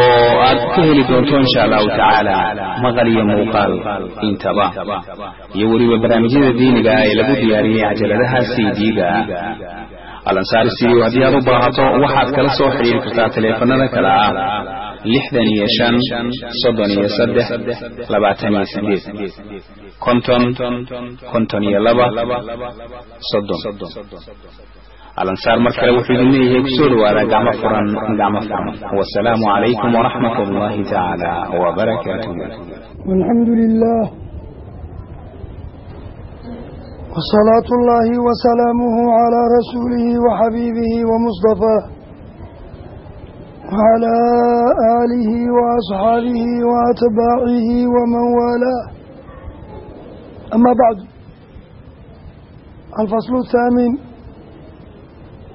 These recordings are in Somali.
oo aad ka heli doonto insha allahu tacaala maqal iyo muuqaal intaba. Iyo weliba barnaamijyada diiniga ee lagu diyaariyey cajaladaha c d-ga. Alansaar studio haddii aad u baahato waxaad kala soo xidhiiri kartaa taleefanada kale ah lixdan iyo shan soddon iyo saddex labaatan iyo sideed konton konton iyo laba soddon alansaar mar kale wuxuu idin leeyahay ku soo dhawaada gacmo furan gacmo furan wasalaamu calaykum waraxmat ullahi tacaala wabarakaatuh walxamdu lilah wsalaatu اllahi wasalaamuhu calaa rasuulihi waxabiibihi wamustafaah wacalaa aalihi waasxaabihi waatbaacihi waman waalaah ama bacdu alfaslu thaamin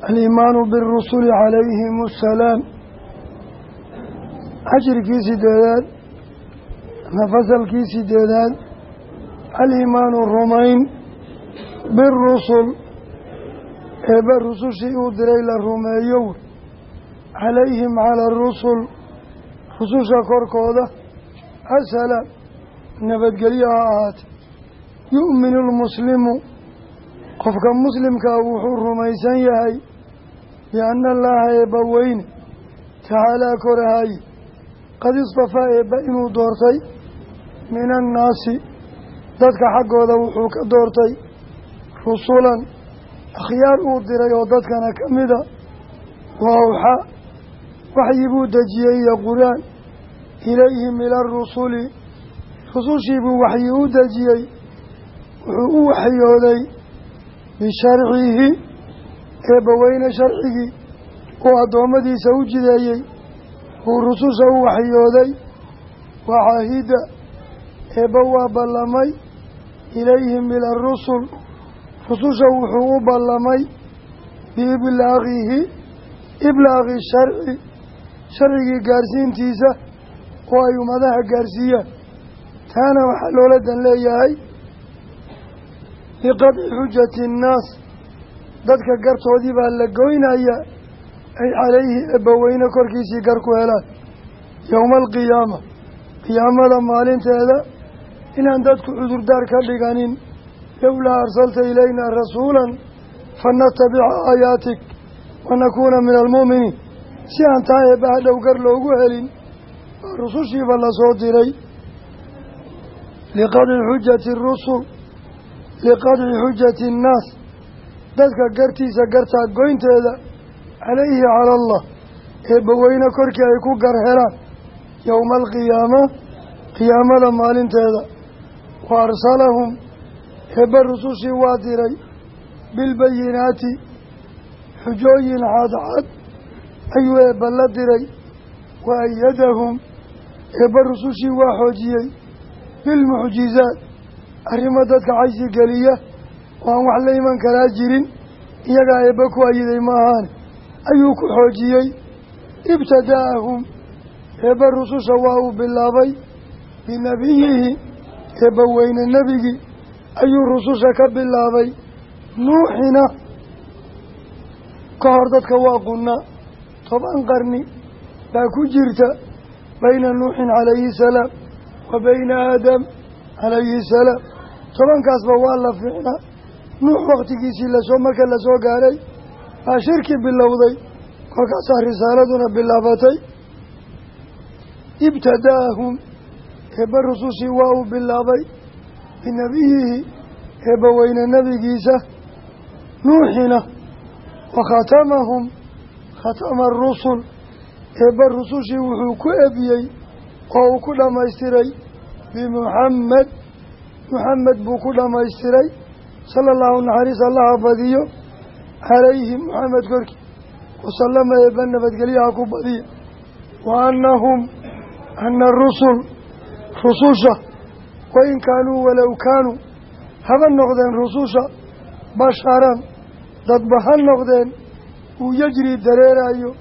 aliimaanu birusuli calayhim assalaam cashirkii sideedaad ama fasalkii sideedaad aliimaanu rumayn birusul eebbe rusushii uu diray la rumeeyo calayhim cala arusul rususha korkooda asalaam nabadgelyo ha ahaate yu'minu lmuslimu qofka muslimkaa wuxuu rumaysan yahay bianna allaaha eebba weyne tacaalaa korahaye qad istafaa eebba inuu doortay min annaasi dadka xaggooda wuxuu ka doortay rusulan akhyaar uu diray oo dadkana ka mida wa awxaa waxyi buu dejiyey iyo qur'aan ilayhim ila arusuli waxyi u dejiyey wuxuu u waxyooday bisharcihi eebbaweyne sharcigii uu addoommadiisa u jideeyey uu rususha u waxyooday waa caahida eebba waa ballamay ilayhim ila arusul rususha wuxuu u ballamay biiblaaqihi iblaaqi sharci sharcigii gaarsiintiisa oo ay ummadaha gaarsiiyaan. Taana waxaa loola dan leeyahay biqadci xujati annaas dadka gartoodii baa la goynaya ay calayhi eebbaweyne korkiisii gar ku helaan yowma alqiyaama qiyaamada maalinteeda inaan dadku cudurdaar ka dhiganin lowlaa arsalta ilayna rasuulan fanatabica aayaatik wanakuuna min almu'miniin. Si aan taa eebba hadhow gar loogu helin baa rusushiiba la soo diray. Liqadci xujati rusul liqadci xujati annaas dadka gartiisa gartaa goynteeda calayhi cala allah eebbaweyne korkii ay ku gar helaan yowma alqiyaama qiyaamada maalinteeda. Wa arsalahum eebba rusushii waa diray bilbayinaati xujooyin cadcad ayuu eebba la diray. Wa ayadahum eebba rusushii waa xoojiyey bilmucjizaat arrimo dadka caysi geliya oo aan wax la iman karaa jirin iyagaa eebba ku ayiday ma ahaane ayuu ku xoojiyey. Ibtada'ahum eebba rususha waa uu bilaabay binabiyihi eebba weyne nebigii ayuu rususha ka bilaabay. Nuuxina ka hor dadka waa qunna. Toban qarni baa ku jirta bayna nuuxin calayhi salaam wa bayna aadam calayhi salaam tobankaasba waa la fiicnaa. Nuux wakhtigiisii la soo marka la soo gaaray baa shirki bilowday kolkaasaa risaaladuna bilaabatay. Ibtada'ahum eebba rusushii waa uu bilaabay. Binabiyihi eebba weyne nebigiisa nuuxina wa khatamahum khatama arusul eebba rusushii wuxuu ku ebiyey oo uu ku dhammaystiray bimuxamed muxamed buu ku dhammaystiray. Sala allahu naxariis allaha badiyo calayhi muxamed korkii wasalama eebba nabadgelyaha ku badiya wa annahum ana rusul rususha. Wain kaanuu walow kaanuu haba noqdeen rususha basharan. Dadba ha noqdeen. Uu yajri dareerayo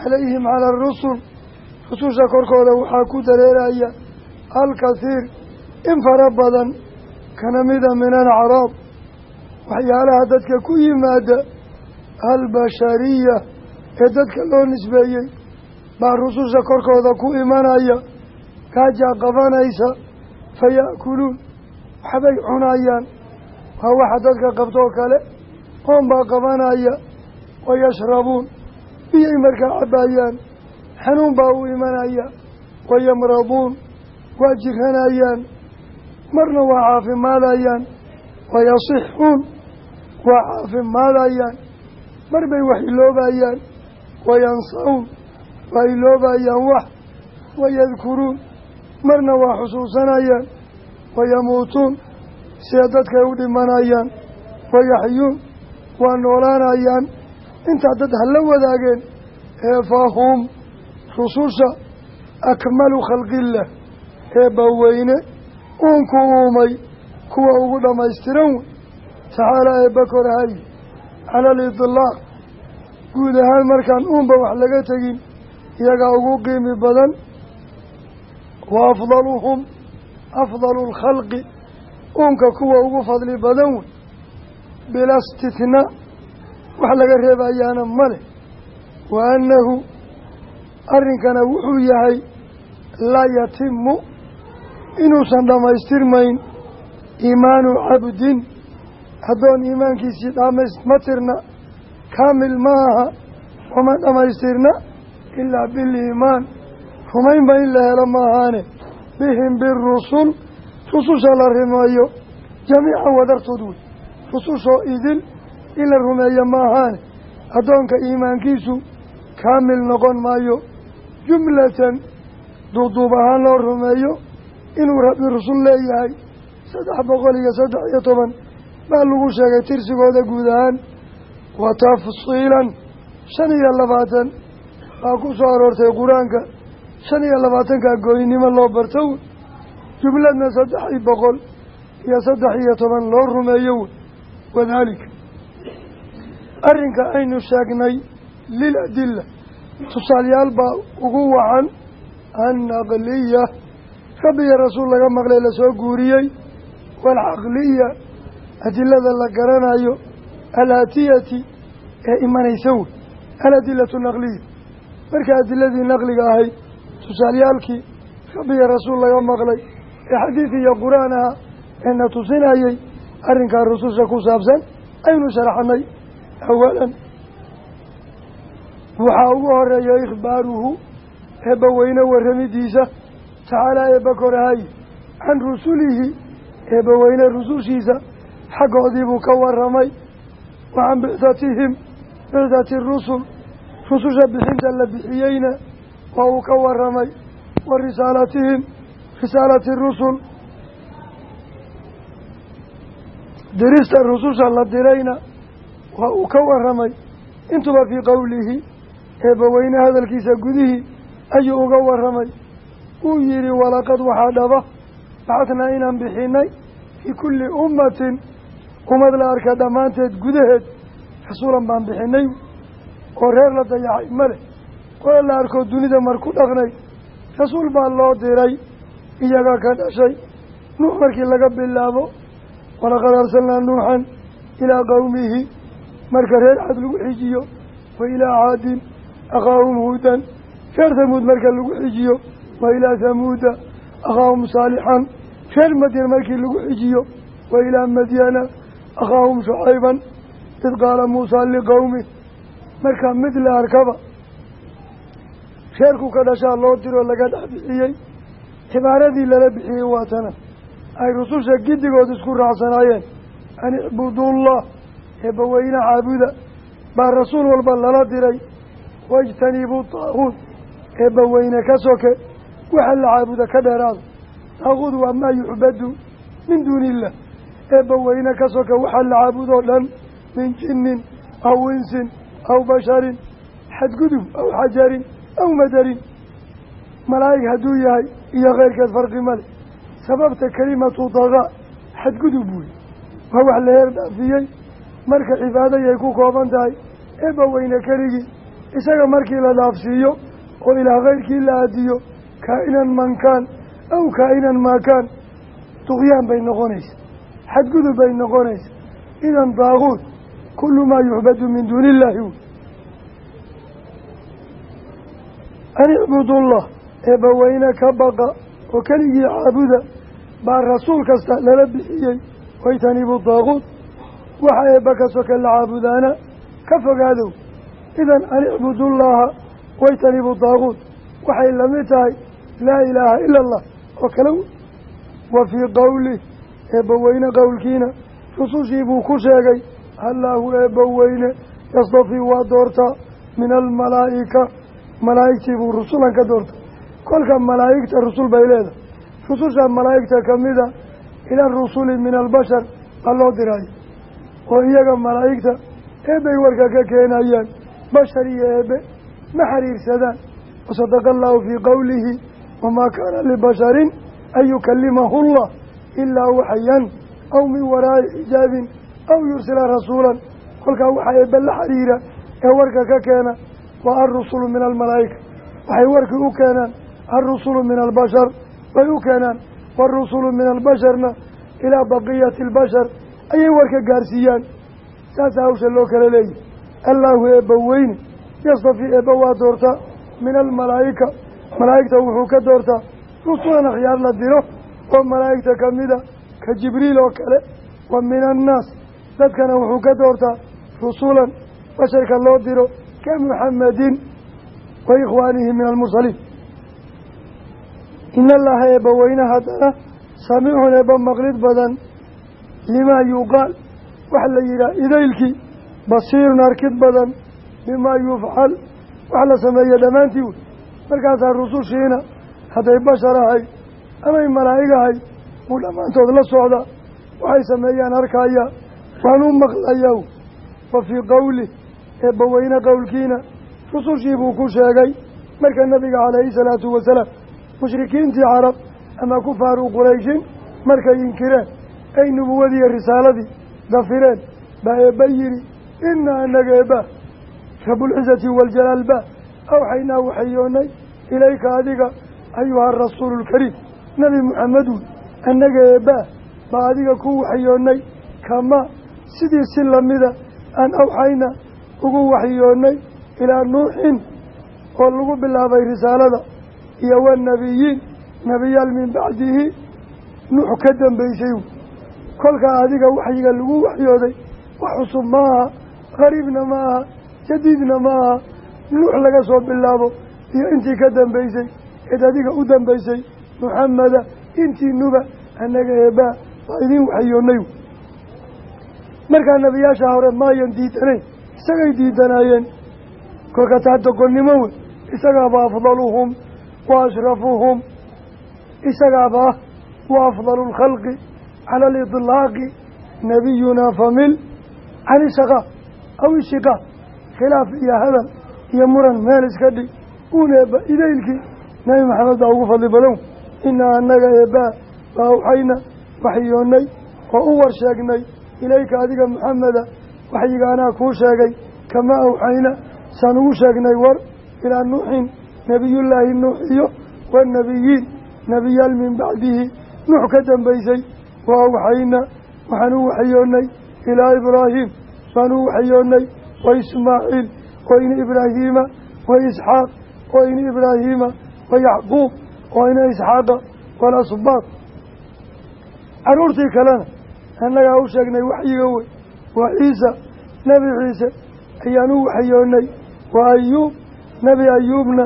calayhim cala arusul rususha korkooda waxaa ku dareeraya alkathiir in fara badan kana mida min alacraab waxyaalaha dadka ku yimaada albashariya ee dadka loo nisbeeyey baa rususha korkooda ku imanaya gaajaa qabanaysa fa ya'kuluun. Waxbay cunayaan. Waa waxa dadka qabtoo kale oon baa qabanaya wayashrabuun biyay markaa cabbayaan xanuun baa u imanaya wayamraduun waa jiranayaan marna waa caafimaadayaan wayasixuun waa caafimaadayaan. Mar bay wax iloobayaan wayansawn waa iloobayaan wax wayadkuruun marna waa xusuusanayaan wayamuutuun sida dadkay u dhimanayaan wayaxyuun waa noolaanayaan. Intaa dad hala wadaageen ee fahum rususha akmalu khalqillah eebba weyne uunku uumay kuwa ugu dhammaystiran wey tacaala eebba korahay cala aliطlaaq guud ahaan markaan uunba wax laga tegin iyagaa ugu qiimi badan wa afdaluhum afdalu lkhalqi uunka kuwa ugu fadli badan wey bila istithnaa wax laga reebayaana male. Wa annahu arrinkana wuxuu yahay laa yatimu inuusan dhammaystirmayn iimaanu cabdin addoon iimaankiisii dhama tirna kaamil ma aha wama dhammaystirna ilaa biliimaan rumaynba in la helo maahaane bihim birusul rususha la rumeeyo jamiican wadartood wey. Rusushoo idil in la rumeeyo maahaane addoonka iimaankiisu kaamil noqon maayo jumlatan duuduub ahaan loo rumeeyo inuu rabbi rusul leeyahay. Saddex boqol iyo saddex iyo toban baa lagu sheegay tirsigooda guud ahaan. Wa tafsiilan shan iyo labaatan baa ku soo aroortay qur'aanka. Shan iyo labaatanka gooynimo loo barto wey jumladna saddex boqol iyo saddex iyo toban loo rumeeyo wey wadaalika arrinka aynu sheegnay lil adila tusaalayaal baa ugu wacan annaqliya rabbi iyo rasuul laga maqlay la soo guuriyey. Waalcaqliya adilada la garanayo. Alaatiyati ee imanaysa wey aladilatu naqliya marka adiladii naqliga ahayd tusaalyaalkii rabbi iyo rasuul laga maqlay ee xadiid iyo qur'aan aha ee na tusinayey arrinkaa rususha ku saabsan aynu sharaxnay. Awalan waxaa ugu horreeya ikhbaaruhu eebba weyne tacaalaa eebba korahay can rusulihi eebba weyne rusushiisa xaggoodii buu ka warramay. Wa can bicdatihim bicdati rusul rususha bixinta la bixiyeyna waa uu ka warramay. Wa risaalatihim risaalati rusul. Dirista rususha la dirayna waa uu ka warramay. Intuba fii qowlihi eebbaweyne hadalkiisa gudihii ayuu uga warramay uu yihi walaqad waxaa dhaba bacadnaa inaan bixinay fii kulli ummatin. Ummad la arka dhammaanteed gudaheed rasuulan baan bixinay oo reer la dayacay male qola la arkoo dunida mar ku dhaqnay rasuul baa loo diray iyaga ka dhashay. Nuux markii laga bilaabo walaqad arsalnaa nuuxan ilaa qowmihi marka reer cad lagu xijiyo wa ilaa caadin akhaahum huudan reer hamuud marka lagu xijiyo wa ilaa hamuuda akhaahum saalixan. Reer madyan markii lagu xijiyo wa ilaa madyana akhaahum shucayban id qaala muusaa liqowmi marka mid la arkaba reerku ka dhashaa loo diroo laga dhex bixiyey. Cibaaradii lala bixiyey waa tana. Ay rususha giddigood isku raacsanaayeen. An icbudullah eebbaweyne caabuda. Baa rasuul walba lala diray. Waijtanibuu taaquud eebbaweyne ka soke waxa la caabuda ka dheeraada taaquud waa maa yucbadu min duuni illah eebbaweyne ka soke waxaa la caabudoo dhan min jinnin aw insin aw basharin xadgudub aw xajarin aw madarin. Malaa'ig hadduu yahay iyo keyrkeed farqi male sababta kelimatu dagaa xadgudub wey. Waa wax la heer dhaafiyey? Marka cibaadayay ku kooban tahay eebba weyne keligii isaga markii la dhaafsiiyo oo ilaa kayrkii la aadiyo kaa-inan mankaan aw kaa-inan maakaan duqyaan bay noqonaysa xadgudub bay noqonaysa idan daaquud kullu maa yucbadu min duuni illaahi wy an icbudullah eebbaweyne ka baqa oo keligii caabuda baa rasuul kasta lala bixiyey waytanibu daaquud waxa eebba ka soka la caabudaana ka fogaadow idan an icbudullaaha waytanibu daaquud waxay la mid tahay laa ilaaha ila allah oo kale wey wa fii qowlih eebbaweyne qowlkiina rusushii buu ku sheegay allaahu eebbaweyne yastafii waa doortaa min almalaa'ika malaa'igtii buu rusulan ka doorta kolka malaa'igta rusul bay leedahay. Rususha malaa'igta ka mida ila rusuli min albashar baa loo diraayo oo iyaga malaa'igta eebbay warka ka keenayaan. Bashar iyo eebbe ma xiriirsadaan. Wasadaqa allahu fii qowlihi wamaa kaana libasharin an yukalimahu llah ilaa waxyan aw min waraa'i xijaabin aw yursila rasuulan kolkaa waxaa eebbe la xiriira ee warka ka keena waa alrusulu min almalaa'ika waxay warkii u keenaan alrusulu min albashar bay u keenaan waalrusulu min albasharna ilaa baqiyati albashar ayay warka gaarsiiyaan saasa hawsha loo kala leeyahy allaahu eebba weyne yastafii eebba waa doortaa min almalaa'ika malaa'igta wuxuu ka doortaa rusulan akhyaar la diro oo malaa'igta ka mida ka jibriil oo kale wa min annaas dadkana wuxuu ka doortaa rusulan basharka loo diro ka muxamedin wa ikhwaanihi min almursaliin. In allaha eebba weyne haddana samiicun eebba maqlid badan limaa yuqaal. Waxa la yidhaha idaylkii basiirun arkid badan bimaa yufcal wax la sameeye dhammaantii. wey markaasaa rusushiina hadday bashar ahay amay malaa'ig ahay uu dhammaantood la socda waxay sameeyaan arkaya waan u maqlayow wa fii qowlih eebbaweyne qowlkiina rusushii buu ku sheegay marka nabiga calayhi salaatu wasalaam mushrikiintii carab ama kufaaru qurayshin markay inkireen ay nubuwadiiyo risaaladii dafireen baa eebba yidhi inaa anaga eebba rabulcizati waljalaal ba awxaynaa waxayoonay ilayka adiga ayuha arasuulu lkariim nebi muxamed wey annaga eebbaa baa adiga ku waxyoonnay kama sidii si lamida aan awxayna ugu waxyoonnay ilaa nuuxin oo lagu bilaabay risaalada iyo wanabiyiin nebiyaal min bacdihi nuux ka dambaysay. Kolkaa adiga waxyiga lagu waxyooday wax cusub ma aha qariibna ma aha jadiidna ma aha nuux laga soo bilaabo iyo intii ka dambaysay eed adiga u dambaysay muxameda intiinuba annaga eebbaa waa idin waxyoonnay markaa nebiyaasha hore maayan diidanayn isagay diidanaayeen. Kolka taa doqonnimo wey isagaaba afdaluhum wa ashrafuhum. Isagaaba ah wa afdalu lkhalqi cala aliطlaaqi nabiyunaa famil can ishaqaa aw ishiqaa khilaaf iyo hadal iyo muran meel iska dhig. Uun eebba idaylkii nebi maxamed baa ugu fadli badan. Inaa annaga eebbaa baa awxayna waxyoonnay oo u war sheegnay ilayka adiga maxameda waxyiga anaa kuu sheegay kamaa awxayna saan ugu sheegnay war ilaa nuuxin nebiyullaahi nuux iyo waannebiyiin nebiyaal min bacdihi. Nuux ka dambaysay wa waxaan u waxyoonnay ilaa ibraahim baan u waxyoonnay wa ismaaciil wa in ibraahiima wa isxaaq wa in ibraahiima wa yacquub wa ina isxaaqa waalasbaaq carruurtii kalena annagaa u sheegnay waxyiga wey waa ciisa nebi ciise ayaan u waxyoonnay wa ayuub nebi ayuubna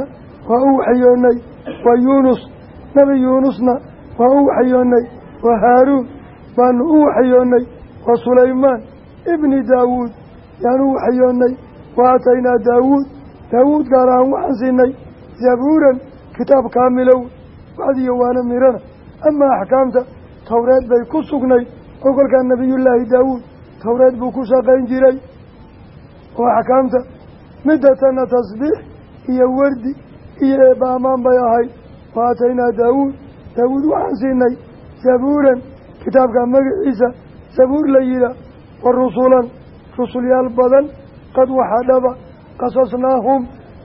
waa u waxyoonnay wa yuunus nebi yuunusna waa u waxyoonnay wa haaruun baanu u waxyoonnay wa ibni daawuud yaan u waxyoonnay wa aataynaa daawuud daawuud gaar ahaan waxaan siinay zabuuran kitaab kaamilow wacdiyo waana mirana amaa axkaamta towreed bay ku sugnayd oo kolkaa nebiyullaahi daawuud towreed buu ku shaqayn jiray oo axkaamta middatana tasbiix iyo wardi iyo eebba ammaan bay ahayd wa aataynaa daawuud daawuud waxaan siinay zabuuran kitaabka magaciisa zabuur la yihaa wa rusulan rusulyaal badan qad waxaa dhaba qasasnaahum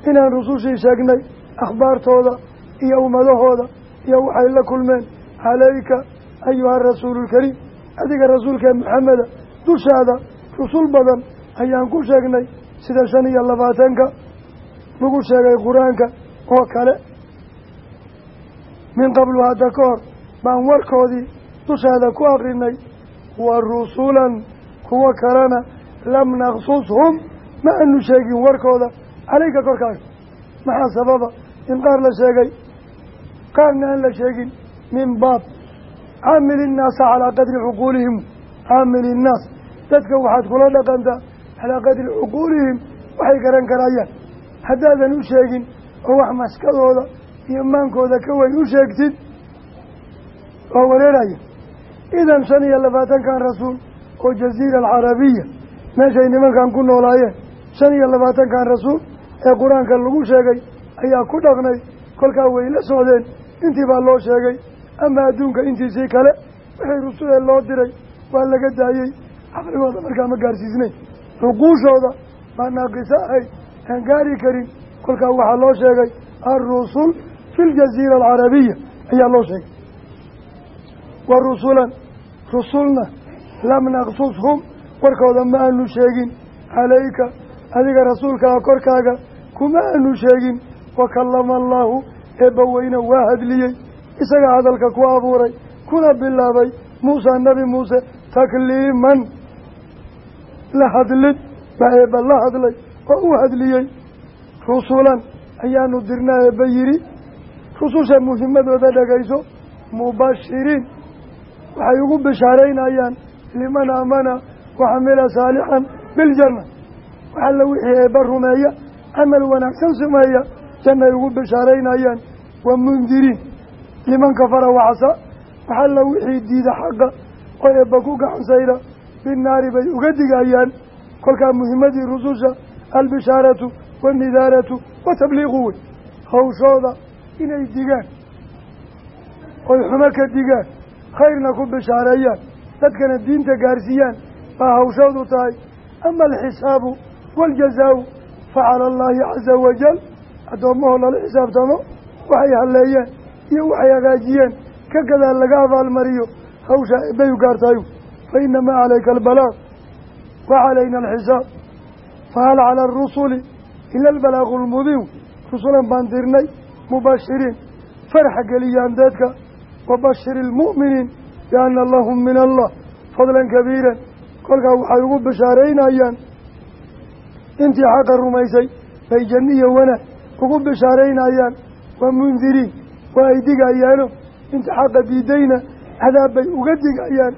inaan rusushii sheegnay akhbaartooda iyo ummadahooda iyo waxay la kulmeen calayka ayuha rasuulu lkariim adiga rasuulkee maxameda dushaada rusul badan ayaan ku sheegnay sida shan iyo labaatanka lagu sheegay qur'aanka oo kale. Min qablu hadda ka hor baan warkoodii dushaada ku akrinay wa rusulan kuwo kalena lam naqsushum ma aanu sheegin warkooda. Calayka korkaaga maxaa sababa? In qaar la sheegay qaarna aan la sheegin min baab. Caamil innaasa calaa qadri cuquulihim. Caamil innaas. Dadka waxaad kula dhaqantaa calaa qadri cuquulihim waxay garan karayaan. Haddaadan u sheegin oo wax maskadooda iyo maankooda ka weyn u sheegtid waa wareeraya. Idan shan iyo labaatankan rasuul oo jaziira alcarabiya meeshay nimankan ku noolaayeen shan iyo labaatankan rasuul ee qur'aanka lagu sheegay ayaa ku dhaqnay kolkaa way la socdeen intii baa loo sheegay. Ama adduunka intiisii kale wixii rusulee loo diray waa laga daayey. Caqligooda markaa ma gaarsiisnayn. Cuquushooda baa naaqiso ahayd aan gaari karin kolkaa waxaa loo sheegay alrusul fi ljaziira alcarabiya ayaa loo sheegay. Wa rusulan rusulna lam naqsushum warkooda ma aanu sheegin calayka adiga rasuulkaa korkaaga kuma aanu sheegin wakallama allaahu eebbaweyne waa hadliyey isagaa hadalka ku abuuray kuna bilaabay muusa nabi muuse takliiman. La hadlid baa eebba la hadlay oo u hadliyey. Rusulan ayaanu dirnaa eebba yidhi rususha muhimadooda dhagayso mubashiriin waxay ugu bishaaraynayaan liman aamana waxamila saalixan biljanna waxalla wixii eebba rumeeya camal wanaagsan sameeya jannay ugu bishaaraynayaan wa mundiriin liman kafara wacsa waxalla wixii diida xaqa oo eebba ku gacansayra binnaari bay uga digayaan kolkaa muhimadii rususha albishaaratu waanidaaratu wa tabliiqu wey. Hawshooda inay digaan oy xumo ka digaan khayrna ku bishaareeyaan dadkana diinta gaarsiiyaan baa hawshoodu tahay. Ama alxisaabu waaljazaau fa cala allaahi caza wajal addoommahoo lala xisaabtamo waxay halleeyeen iyo waxay hagaajiyeen ka gadaal laga abaalmariyo hawshaa ebbay u gaartayu fa inamaa calayka albalaaq wa calayna alxisaab fahal cala arusuli ila albalaaqu lmubiin rusulan baan dirnay mubashiriin farxa geliyaan dadka wabashiri ilmu'miniin bianna lahum min allah fadlan kabiiran kolkaa waxay ugu bishaaraynayaan intii xaqa rumaysay bay janno iyo wanaag ugu bishaaraynayaan waa mundiriin waa ay digayaano. Inta xaqa diidayna cadaab bay uga digayaan.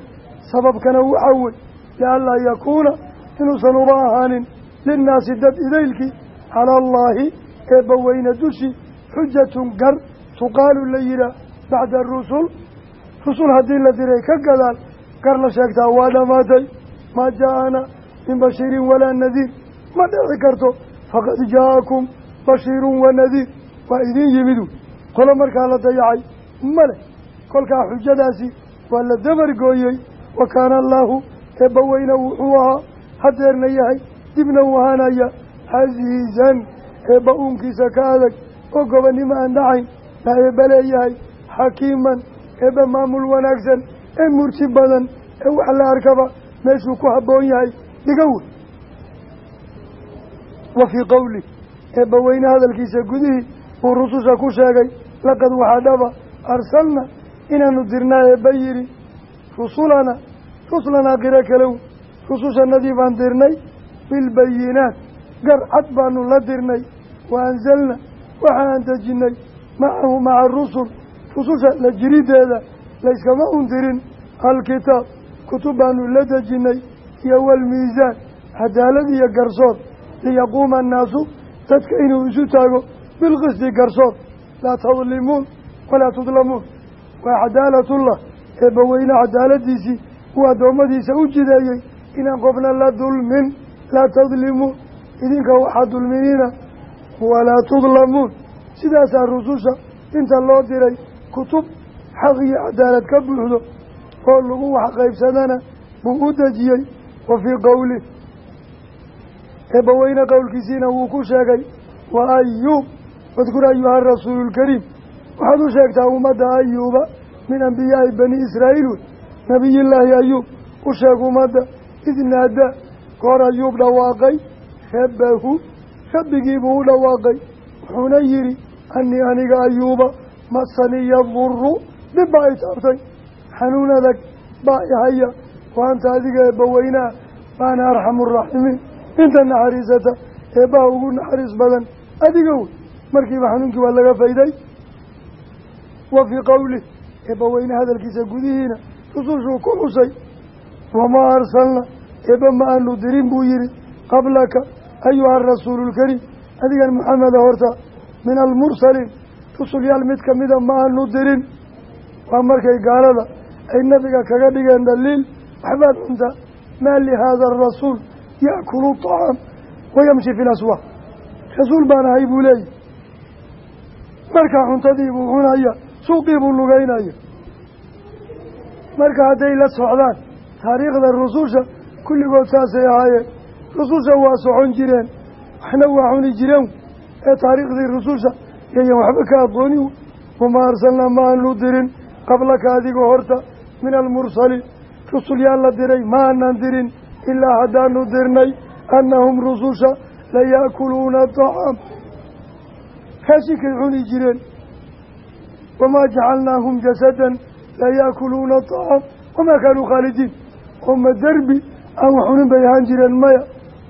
Sababkana waxaa wey lianlaa yakuuna inuusan uba ahaanin linnaasi dad idaylkii cala allaahi eebba weyne dushi xujatun gar tuqaalu la yihaa bacda arusul rusul haddii la diray ka gadaal gar la sheegtaa waa dhammaatay maa jaa-ana min bashiirin walaa nadiir ma dhici karto faqad jaa-akum bashiirun wa nadiir. Waa idiin yimidu. Qolo markaa la dayacay male kolkaa xujadaasi waa la dabargooyey wa kaana allaahu eebbaweyne wuxuu ahaa hadeerna yahay dibna u ahaanaya casiizan eebba uunkiisa ka adag oo gobonnimo aan dhacayn baa eebba leeyahay xakiiman eebba maamul wanaagsan ee murti badan ee wax la arkaba meeshuu ku habboon yahay. Dhiga wa fii qowli eebba weyne hadalkiisa gudihii uu rususha ku sheegay laqad waxaa dhaba arsalna inaanu dirnaa eebba yidhi rusulana rusulanaa qiro kalow rusushanadii baan dirnay bilbayinaat gar cad baanu la dirnay wa anzalna waxaan dejinnay macahu maca rusul rususha la jirideeda layskama undirin alkitaab kutub baanu la dejinnay iyo walmiisaan cadaalad iyo garsoor liyaquuma annaasu dadka inuu isu taago bilqisti garsoor laa tadlimuun walaa tudlamuun. Waa cadaalatullah. Eebbaweyne cadaaladiisii. Uu addoommadiisa u jideeyey inaan qofna la dulmin laa tadlimuun. Idinka waxaa dulminiina walaa tudlamuun. Sidaasaa rususha inta loo diray kutub xaq iyo cadaalad ka buuxdo oo lagu wax qaybsadana buu u dejiyey. Wa fii qowlih eebbaweyne qowlkiisiina wuu ku sheegay wa ayuub wadkur ayuha rasuulu lkariim waxaad u sheegtaa ummadda ayuuba min ambiyaa'i bani israa'iil. Wey nabiyillaahi ayuub u sheeg ummadda id naada goor ayuub dhawaaqay rabbahu rabbigiibuu u dhawaaqay wuxuuna yidhi annii aniga ayuuba masaniya duru dhib baa i taabtay xanuun adag baa ihaya wa anta adiga eebbaweynaha waana arxamu araaximiin inta naxariisata eebbaha ugu naxariis badan. Adiga wey markiiba xanuunkii waa laga fayday. Wa fii qowlih eebbaweyne hadalkiisa gudihiina rusushuu ku xusay. Wamaa arsalna eebba ma aanu dirin buu yidhi qablaka ayuha arasuulu lkariim adigan maxameda horta min almursaliin rusulyaal mid kamida ma aanu dirin. Waa markay gaalada ay nabiga kaga dhigeen dhaliil waxbaad cuntaa maa lihaada arasuul yaakulu طacaam wayamshi fi laswaaq rasuul baan ahay buu leeyahy markaa cuntadii buu cunaya suuqii buu lugeynaya marka hadday la socdaan taariikhda rususha kulligood saasay ahaayeen rususha waa socon jireen waxna waa cuni jireen ee taariikhdii rususha yayan waxba ka aqooni wamaa arsalnaa ma aanu dirin qablaka adiga horta min almursaliin rusul yaa la diray ma aanan dirin ilaa haddaanu dirnay annahum rususha layaakuluuna acaam raashinkay cuni jireen wamaa jacalnaahum jasadan layaakuluuna acaam wamaa kaanuu khaalidiin ooma derbi aan wax cunin bay ahaan jireen maya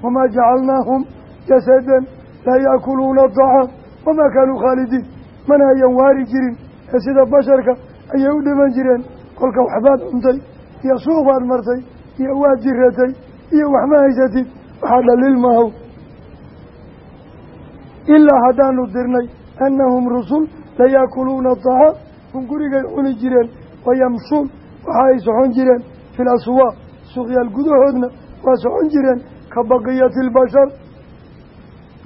wamaa jacalnaahum jasadan laa yaakuluuna acaam wamaa kaanuu khaalidiin mana ayan waari jirin ee sida basharka ayay u dhiman jireen kolka waxbaad cuntay iyo suuq baad martay iyo waad jiratay iyo waxma haysatid waxaa dhaliil maahow ilaa haddaanu dirnay annahum rusul layaakuluuna aطacaam hun gurigay cuni jireen wayamshuun waxa ay socon jireen fi laswaaq suuqyaal gudahoodna waa socon jireen ka baqiyati albashar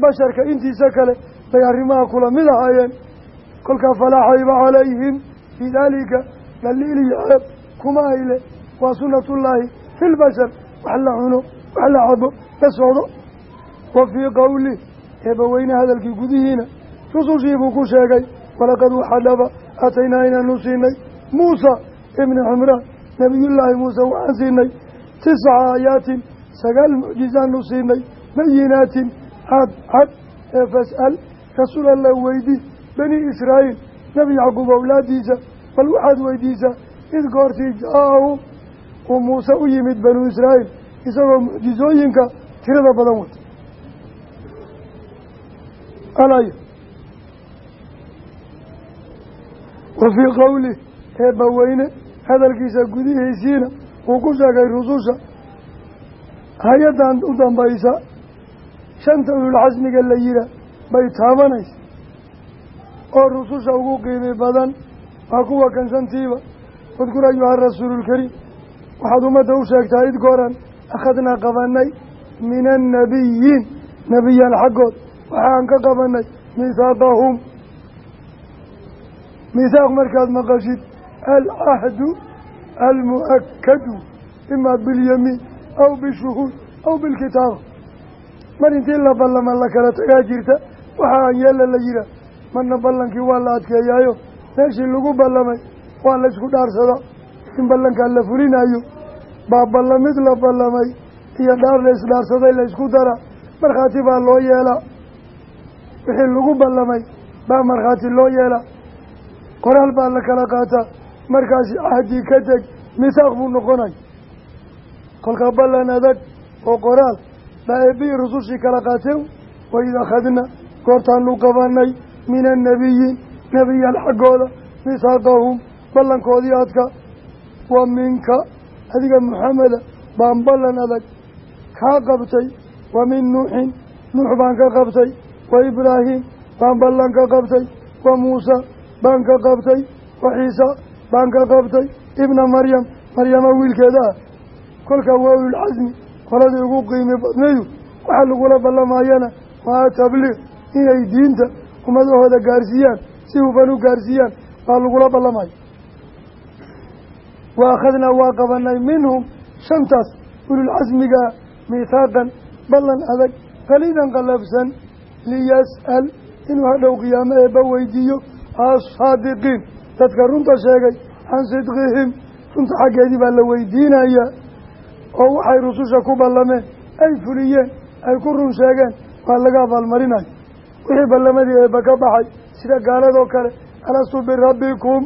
basharka intiisa kale bay arrimaha kula mid ahaayeen. Kolkaa falaa calayhim fii daalika dhaliil iyo ceeb kuma ayle waa sunnatullaahi fi lbashar wax la cuno wax la cabo la socdo wa fii qowli eebbaweyne hadalkii gudihiina rusushii buu ku sheegay walaqad waxaa dhaba aataynaa inaanu siinay muusa ibni cimraan nabiyullaahi muuse waxaan siinay tisca aayaatin sagaal mucjizaanu siinay bayinaatin cad cad ee fas'al rasuul alla weydii bani israa'iil nebi yacquub awlaadiisa bal waxaad weydiisaa id uu muuse u yimid banuu israa'iil isagoo mucjizooyinka tirada badan wata. Alaya wa fii qowlih eebbaweyne hadalkiisa gudihiisiina uu ku sheegay rususha hay'addan u dambaysa shanta ululxasmiga la yihaa bay taabanaysa. Oo rususha ugu qiimi badan waa kuwa kan shantiiba wadkur ayuha rasuululkariim waxaad ummadda u sheegtaa id gooran akhadnaa qabanay min annabiyiin nebiyaal xaggood. Waxaan ka qabanay mihaaqahum mihaaq markaad maqashid alcahdu almu'akadu imaa bilyamiin aw bishuhuud aw bilkitaaba mar intii la ballama la kala tagaa jirta waxa aan yeela la yihaa marna ballankii waa la adkeeyaayo meeshii lagu ballamay waa la isku dhaarsadaa in ballankaa la fulinayo baa ballamid la ballamay iyo dhaar la isdhaarsaday la isku dara markhaati baa loo yeelaa wixii lagu ballamay baa markhaati loo yeelaa qoraal baa la kala qaataa markaasi cahdii ka teg misaaq buu noqonay. Kolka ballan adag oo qoraal baa eebbiyi rusushii kala qaateen waid akhadna goortaanu qabanay min annabiyiin nebiyaal xaggooda misaaqahum ballankoodii adka wa minka adiga maxameda baan ballan adag kaa qabtay wa min nuuxin nuux baan ka qabtay wa ibraahim baan ballan ka qabtay wa muusa baan ka qabtay wa ciisa baan ka qabtay ibna maryam maryama wiilkeeda ah kolkaa waa ululcasmi qoladii ugu qiimi badnayu waxaa lagula ballamayana waa tabliiq inay diinta ummadahooda gaarsiiyaan si hufan u gaarsiiyaan baa lagula ballamaya wa akhadnaa waa qabanay minhum shantaas ululcasmigaa miithaaqan ballan adag qaliidan qallafsan liyas'al inuu hadhow qiyaamo eebba weydiiyo assaadiqiin dadka runta sheegay can sidqihim runta xaggeedii baa la weydiinayaa oo waxay rususha ku ballameen ay fuliyeen ay ku run sheegeen waa laga abaalmarinayo wixii ballamadii eebba ka baxay sida gaaladoo kale alastu birabbikum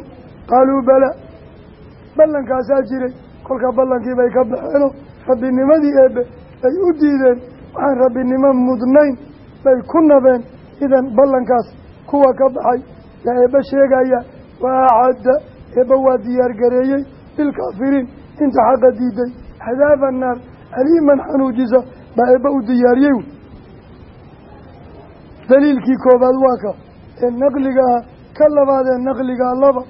qaaluu bala ballankaasaa jiray kolka ballankii bay ka baxeeno rabbinimadii eebbe bay u diideen. Waxaan rabbinimo mudnayn bay ku nabeen. Idan ballankaas kuwa ka baxay yaa eebbe sheegaya waa acadda eebba waa diyaargareeyey lilkaafiriin inta xaqa diiday. Cadaaba naar aliiman xanuujisa baa eebba u diyaariyey. Daliilkii koobaad waa ka ee naqliga ah ka labaad ee naqliga laba.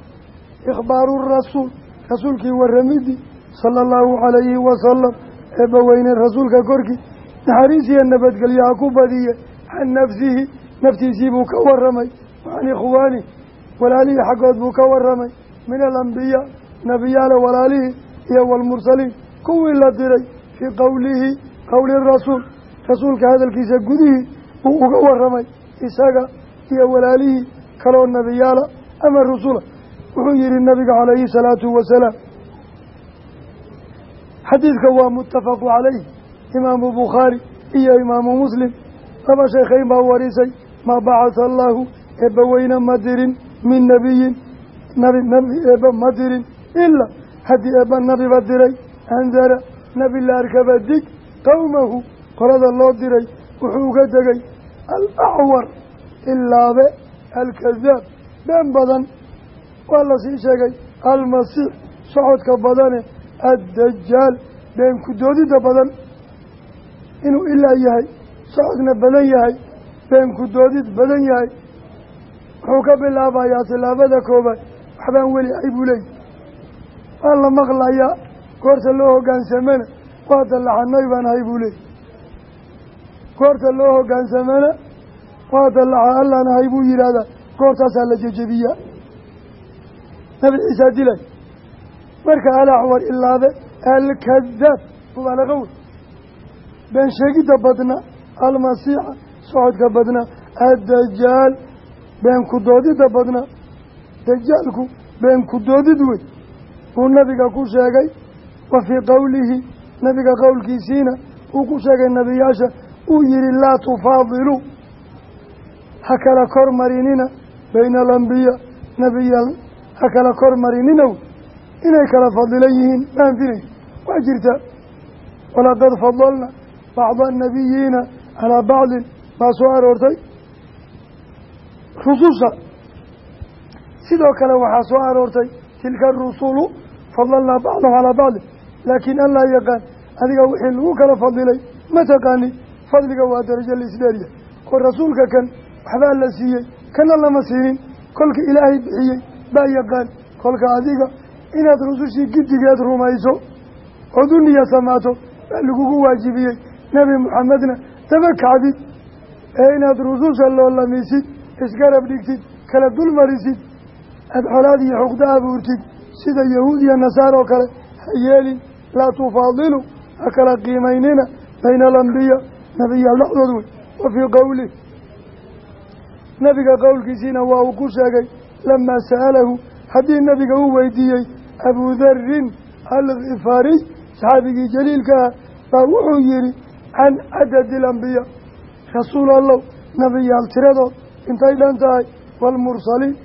Ikhbaaru rasuul rasuulkii warramidii sala allahu calayhi wasalam eebba weyne rasuulka korkii naxariis iyo nabadgelyaha ku badiye can nafsihi naftiisii buu ka warramay wacan ikhwaani walaalihii xaggood buu ka warramay min alambiyaa nebiyaale walaalihii iyo waalmursaliin kuwii la diray fii qowlihi qowli rasuul rasuulka hadalkiisa gudihii buu uga warramay isaga iyo walaalihii kaloo nebiyaala ama rusula wuxuu yihi nabiga calayhi salaatu wasalaam xadiidka waa muttafaqu calayh imaamu bukhaari iyo imaamu muslim laba sheekhayn baa warisay maa bacatha allaahu eebba weyne ma dirin min nebiyin nabi nabi eebba ma dirin ilaa haddii eebba nabiba diray. Andara nabi la arkaba dig qowmahu qolada loo diray wuxuu uga degay alacwar ilaabe alkadaab been badan waa la sii sheegay almasiix socodka badane addajaal been ku-doodidda badan inuu ilaa yahay socodna badan yahay been ku-doodid badan yahay. Wuxuu ka bilaabayaa tilaabada koobaad waxbaan weli ay buu leeyahy waa la maqlayaa goorta loo hoggaansamana waa dallaxanoy baan ahay buu leeyay goorta loo hoggaansamana waa dallaxa buu yidhaahdaa goortaasaa la jejebiyaa nabi ciisaa dilay marka alaxwar ilaabe alkadaab mubaalaqa wey been sheegidda badna almasiixa socodka badna addajaal been ku doodidda badna dajaalku been ku doodid wey buu nabiga ku sheegay wa fii qowlihi nabiga qowlkiisiina uu ku sheegay nebiyaasha uu yihi laa tufaadiluu ha kala kor marinina bayna alambiyaa nebiyaal ha kala kor marininow inay kala fadilan yihiin maanfinay waa jirta. Walaqad fadalna bacda annabiyiina calaa bacdin. Baa soo aroortay? Rususha sidoo kale waxaa soo aroortay tilka arusulu fadlalnaa bacdahum calaa bacdin. Laakiin allaa yaqaan adiga wixii lagu kala fadilay ma taqaani fadliga waa darajo laisdheeriya oo rasuulka kan waxbaa la siiyey kana lama siinin. Kolka ilaahay bixiyey baa yaqaan kolka adiga inaad rusushii giddigeed rumayso ood u niya samaato baa lagugu waajibiyey nebi maxamedna daba kacdid ee inaad rususha loolamisid isgarab dhigtid kala dulmarisid aada xolaad iyo xuqda abuurtid sida yahuud iyo nasaar oo kale ha yeelin. Laa tufaadilu ha kala qiimaynina bayna alambiyaa nebiyaal dhexdood wey wa fii qowlih nebiga qowlkiisiina waa uu ku sheegay lamaa sa'alahu haddii nebiga uu weydiiyey abuudarin alkifaariy saxaabigii jaliilka ah baa wuxuu yihi can cadadi alambiyaa rasuul allow nebiyaal tiradood intay dhan tahay waalmursaliin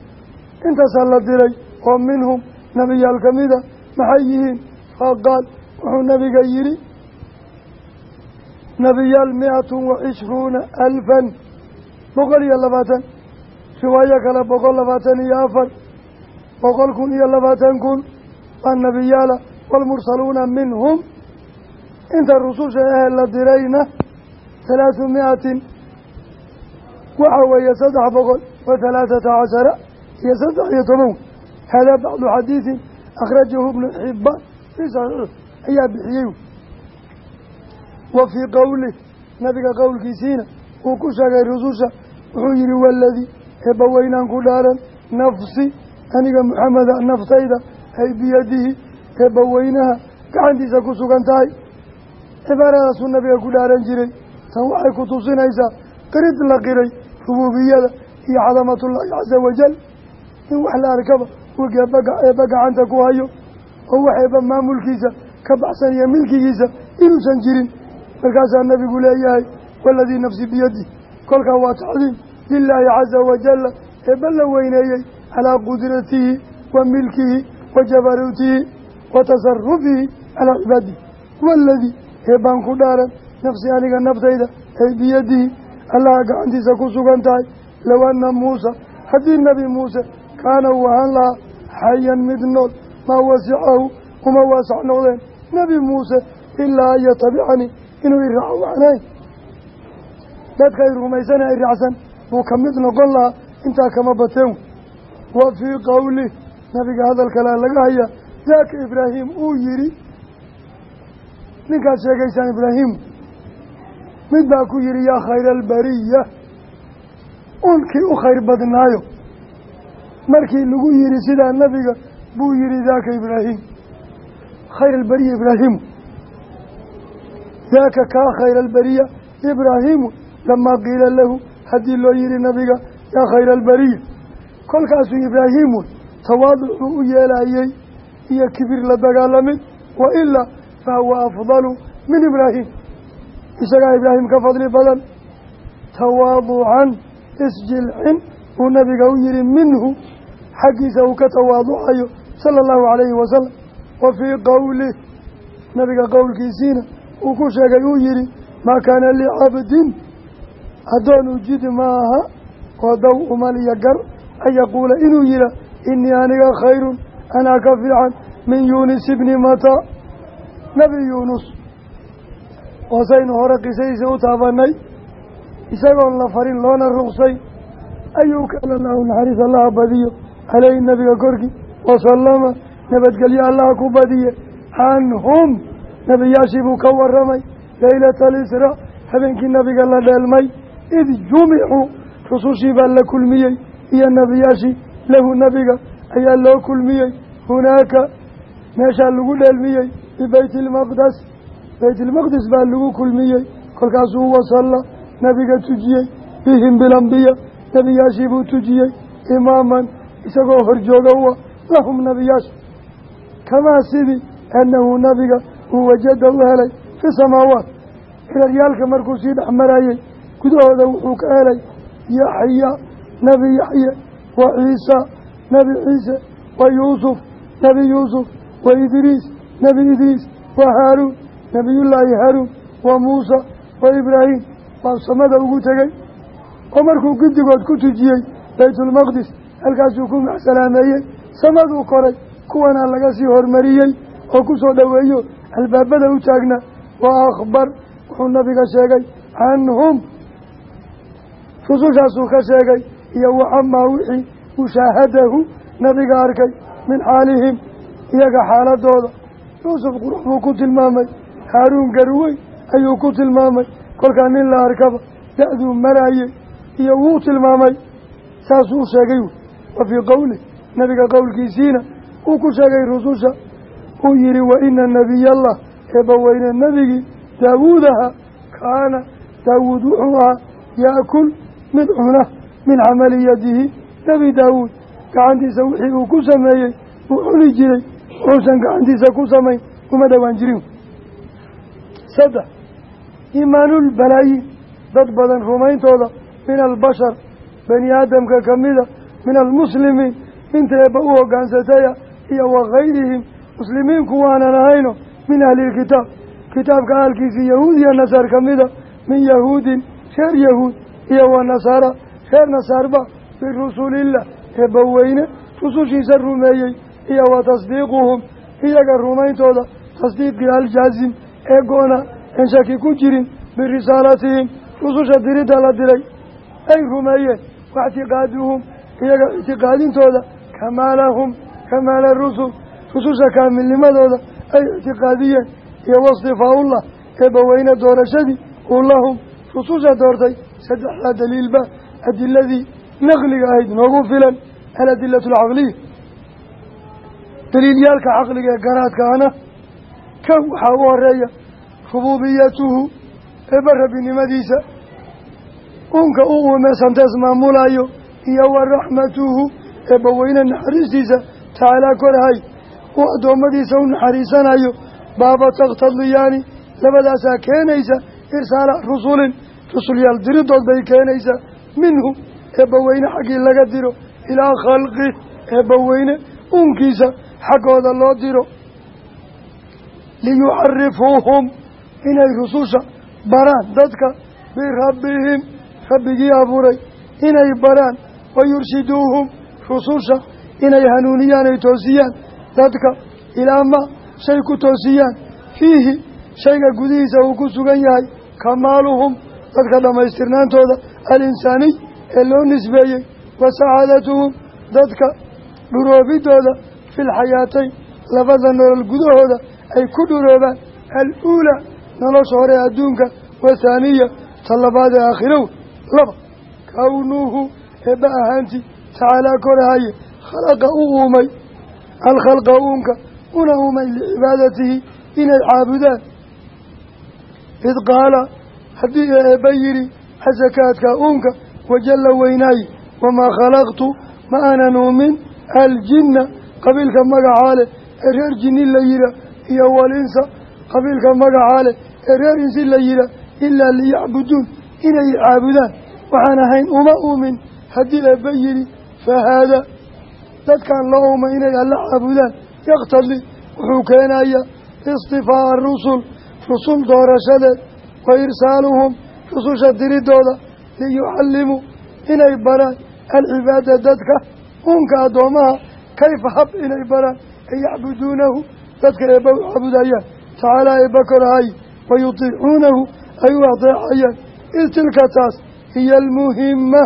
intaasaa la diray oo minhum nebiyaal ka mida maxay yihiin? Faqaal wuxuu nebiga yidhi nebiyaal mi-atun alfan. Boqol iyo labaatan riwaayo kale boqol labaatan iyo afar boqol kun iyo labaatan kun waa nebiyaala waalmursaluuna minhum. Inta rususha ahee la dirayna halaathu mi-atin waxa weeye saddex boqol wa halaathata cashara iyo saddex iyo toban. Haadaa bacdu xadiidin akhrajahu ibnu xibbaan fii saxiix ayaa bixiyey. Wa fii qowlih nabiga qowlkiisiina uu ku sheegay rususha wuxuu yihi waladii eebbaweynaan ku dhaaran nafsi aniga maxameda naftayda ay biyadihi eebbaweynaha gacantiisa ku sugan tahay. Cibaaradaasuu nabiga ku dhaaran jiray. Tan waxay ku tusinaysaa qirid la qiray rubuubiyada iyo cadamatullaahi casa wajal in wax la arkaba wigi eebba gacanta ku hayo oo wax eebba maamulkiisa ka baxsan iyo milkigiisa inuusan jirin. Markaasaa nabigu leeyahay waaladii nafsi biyadi kolkaa waa tacdiim lilaahi caza wajalla eebba la weyneeyey calaa qudratihi wa milkihi wa jabaruutihi wa tasarufihi calaa cibaadihi waaladii eebbaan ku dhaaran nafsi aniga naftayda ay biyadihi allaha gacantiisa ku sugan tahay low anna muusa haddii nebi muuse kaana uu ahaan lahaa xayan mid nool maa wasicahu uma waasac noqdeen nebi muuse ilaa an yatabicanii inuu i raaco macnayn dadka ay ay raacsan buu ka mid noqon lahaa intaa kama bateen. Wa fii qowlih nabiga hadal kalea laga hayaa daaka ibraahim uu yidhi. Ninkaad sheegaysaan ibraahimu mid baa ku yidhi yaa khayra albariya unkii u khayr badnaayo. Markii lagu yidhi sidaa nabiga buu yidhi daaka ibraahim khayr albariya ibraahimu daaka kaa khayra albariya ibraahimu lamaa qiila lahu haddii loo yihi nabiga yaa khayra albariya kolkaasuu ibraahimu tawaaducuu u yeelayey iyo kibir la dagaalamid wa ilaa fahuwa afdalu min ibraahim. Isagaa ibraahim ka fadli badan tawaaducan isjilcin uu nabiga u yihi minhu xaggiisa uu ka tawaaducayo sala allahu calayhi wasalam wa fii qowlih nabiga qowlkiisiina uu ku sheegay uu yihi maa kaana licabdin addoon ujid maaha oo daw umal iyo gar an yaquula inuu yiha inii aniga khayrun anaa ka fiican min yuunis ibni mataa. Nebi yuunus oosaynu hore qisadiisa u taabanay isagoon la farin loona ruqsay ayuu kaala lahu naxariis allaha badiyo caleyhi nabiga korkii wasalama nabadgelyo allaha ku badiye canhum nebiyaashii buu ka waramay leylata alisraa habeenkii nabiga la dheelmay id jumicuu rusushii baa la kulmiyey iyo nebiyaashii lahu nabiga ayaa loo kulmiyey hunaaka meeshaa lagu dheelmiyey bibeyti ilmaqdes beytilmaqdis baa lagu kulmiyey kolkaasuu wasalla nabiga tujiyey bihim bilambiya nebiyaashii buu tujiyey imaaman isagoo horjooga ah lahum nebiyaasha kamaa sidii annahu nabiga uu wajada u helay fi samaawaat ciraryaalka markuu sii dhex marayey gudahooda wuxuu ka helay. Yaxya nebi yaxye wa ciisa nebi ciise wa yuusuf nebi yuusuf wa idriis nebi idriis wa haaruun nebiyullaahi haaruun wa muusa wa ibraahim baa samada ugu tegey. Oo markuu guddigood ku tujiyey baytulmaqdis halkaasuu ku maxsalaameeyey samaduu koray kuwanaa laga sii hormariyey oo ku soo dhoweeyo albaabada u taagna. Wa akhbar wuxuu nabiga sheegay canhum rusushaasuu ka sheegay iyo wacamaa wixii mushaahadahu nabiga arkay min xaalihim iyaga xaaladooda. Yuusuf qurux buu ku tilmaamay haaruun garweyn ayuu ku tilmaamay kolkaa nin la arkaba da-duu maraayey iyo wuu tilmaamay. Saasuu u sheegay wa fii qowlih nabiga qowlkiisiina uu ku sheegay rususha uu yihi wa ina nebiyallah eebbaweyne nebigii daawuudaha kaana daawuud wuxuu ahaa yaakul mid cuna min camali yadihi nebi daawuud gacantiisa wixii uu ku sameeyey uu cuni jiray wuxuusan gacantiisa ku samayn uma dhowaan jirin. Saddex iimaanulbalaayi dad badan rumayntooda min albashar bani aadamka kamida min almuslimiin inta eebba u hoggaansataya iyo wakayrihim muslimiin kuwaanan ahayno min ahlilkitaab kitaabka ahalkiisii yahuud iyo nasaar kamida min yahuudin reer yahuud iyo wa nasaara reer nasaarba birusulillah eebbaweyne rusushiisa rumeeyey iyo wa tasdiiquhum iyaga rumayntooda tasdiiqii aljaazim ee go-na en shaki ku jirin birisaalatihim rususha diridda la diray ay rumeeyeen waictiqaaduhum iyaga ictiqaadintooda kamaalahum kamaala rusul rususha kaamilnimadooda ay ictiqaadiyeen iyo wastifaa'ullah eebbaweyne doorashadii uu lahum rususha doortay saddexdaa daliilba adiladii naqliga ahayd noogu filan aladilatu alcaqliya daliilyaalka caqliga ee garaadkaana kow waxaa u horreeya rubuubiyatuhu eebba rabbinimadiisa uunka u uumeesantees maamulayo iyo wa raxmatuhu eebba weyne naxariistiisa tacaalaa korahay. Uu addoommadiisa u naxariisanayo baaba takhtadiyaani labadaasaa keenaysa irsaala rusulin rusulyaal diridood bay keenaysaa minhu eebbaweyne xaggii laga diro. Ilaa khalqi eebbaweyne uunkiisa xaggooda loo diro. Liyucarifuuhum inay rususha baraan dadka birabbihim. Rabbigii abuuray inay baraan. Wayurshiduuhum rususha inay hanuuniyaan ay toosiyaan dadka. Ilaa ma shay ku toosiyaan. Fiihi shayga gudihiisa uu ku sugan yahay. Kamaaluhum dadka dhammaystirnaantooda alinsaaniy ee loo nisbeeyey wa sacaadatuhum dadka dhuroobidooda filxayaatayn labada nolol gudahooda ay ku dhuroobaan al-uulaa nolosha hore adduunka wathaaniya ta labaad ee aakhirow laba kawnuuhu eebba ahaantii tacaalaa korahaye khalaqa u uumay alkhalqa uunka una uumay licibaadatihi inay caabudaan. Id qaala haddii eebba yidhi xasakaadka uunka wajalla weynaaye wamaa khalaqtu ma aanan uumin aljinna qabiilka magacaa leh ee reer jinni la yihaa iyo walinsa qabiilka magacaa leh ee reer insi la yihaa ilaa liyacbuduun inay caabudaan. Waxaan ahayn uma uumin. Haddii eebba yidhi fa haadaa dadkan la uumay inay alla caabudaan. Yaqtadi wuxuu keenayaa istifaa'a rusul rusul doorashadeed wa irsaaluhum rususha diridooda liyucallimuu inay baraan alcibaada dadka uunka addoomaha kayfa hab inay baraan ay yacbuduunahu dadka eebba u caabudayaan tacaalaa eebba korahay wa yutiicuunahu ay u adeecayaan id tilka taas hiya almuhima